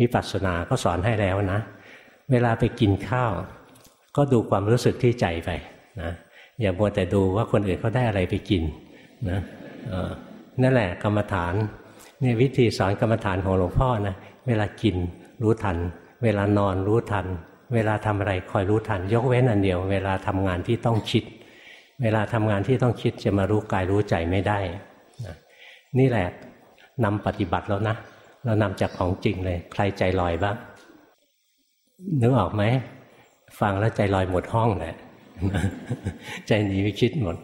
วิปัสสนาก็สอนให้แล้วนะ เวลาไปกินข้าว ก็ดูความรู้สึกที่ใจไปนะอย่ามัวแต่ดูว่าคนอื่นเขาได้อะไรไปกินนะนั่นแหละกรรมฐานนี่วิธีสอนกรรมฐานของหลวงพ่อนะเวลากินรู้ทัน เวลานอนรู้ทัน เวลาทำอะไรคอยรู้ทัน ยกเว้นอันเดียว เวลาทำงานที่ต้องคิด เวลาทำงานที่ต้องคิดจะมารู้กายรู้ใจไม่ได้นะนี่แหละนำปฏิบัติแล้วนะ เรานำจากของจริงเลย ใครใจลอยบ้างนึกออกไหม ฟังแล้วใจลอยหมดห้องแหละใจหนีไปคิดหมด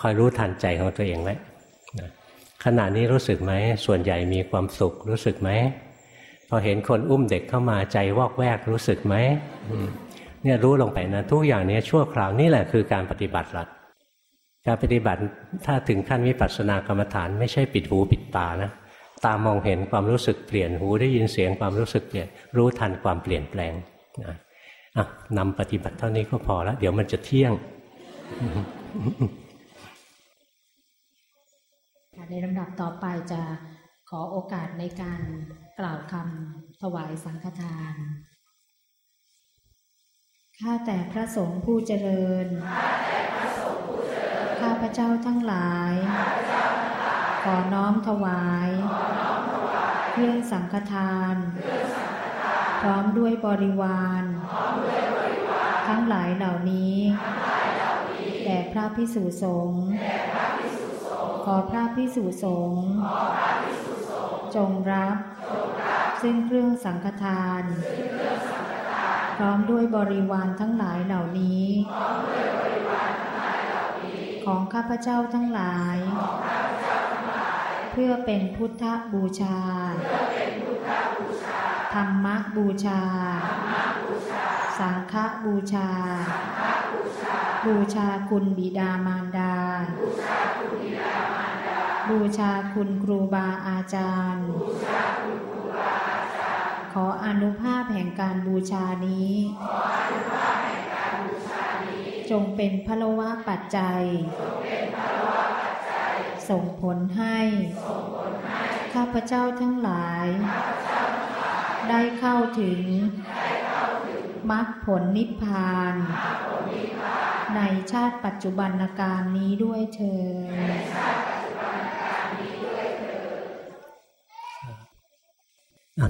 คอยรู้ทันใจของตัวเองไว้ขณะนี้รู้สึกไหม ส่วนใหญ่มีความสุขรู้สึกไหม พอเห็นคนอุ้มเด็กเข้ามาใจวอกแวกรู้สึกไหมเนี่ยรู้ลงไปนะ ทุกอย่างนี้ชั่วคราวนี่แหละคือการปฏิบัติหลัก การปฏิบัติถ้าถึงขั้นวิปัสสนากรรมฐาน ไม่ใช่ปิดหูปิดตานะตามองเห็นความรู้สึกเปลี่ยนหูได้ยินเสียงความรู้สึกเปลี่ยนรู้ทันความเปลี่ยนแปลงนะะนำปฏิบัติเท่านี้ก็พอแล้วเดี๋ยวมันจะเที่ยงในลำดับต่อไปจะขอโอกาสในการกล่าวคำถวายสังฆทาน ข้าแต่พระสงฆ์ผู้เจริญข้าพ พเจ้าทั้งหลาย ขอน้อมถวาย เครื่องสังฆทาน พร้อมด้วยบริวาร ทั้งหลายเหล่านี้แด่พระพิสุสงฆ์ขอพระพิสุสงฆ์จงรับ ซึ่งเครื่องสังฆทาน พร้อมด้วยบริวารทั้งหลายเหล่านี้ ของข้าพเจ้าทั้งหลาย เพื่อเป็นพุทธบูชา ธรรมบูชา สังฆบูชา บูชาคุณบิดามารดา บูชาคุณครูบาอาจารย์ ขออนุภาพแห่งการบูชานี้ จงเป็นพลวะปัจจัย ส่งผลให้ข้าพเจ้าทั้งหลาย ได้เข้าถึงมรรคผลนิพพาน ในชาติปัจจุบันการนี้ด้วยเธอ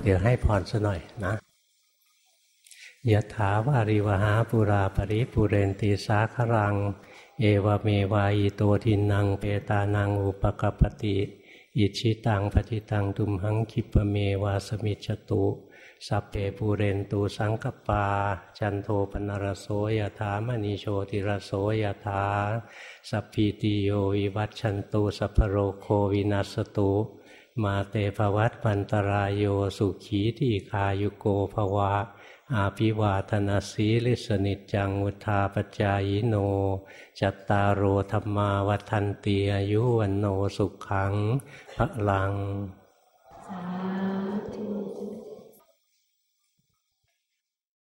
เดี๋ยวให้พรซะหน่อยนะ ยะถาวาริวหาปุราปริปุเรนติสาครัง เอวเมวายโตทินังเปตานังอุปกปติอิจฉิตังปัตถิตังตุมหัง ขิปปะเมวะ สะมิชฌะตุสัพเพปูเรนตุ สังกัปปา จันโทปัณณะระโส ยะถา มะณิ โชติระโส ยะถาสัพพีติโยวิวัชชันตุ สัพพะโรโควินัสสะตุมาเต ภะวัตวันตะราโยสุขีทีฆายุโก ภะวะ อะภิวาทะนะสีลิสสะ นิจจังวุฑฒาปจายิโน จัตตารโอธรรมาวัทันตีอายุวันโนสุขังพระลังสา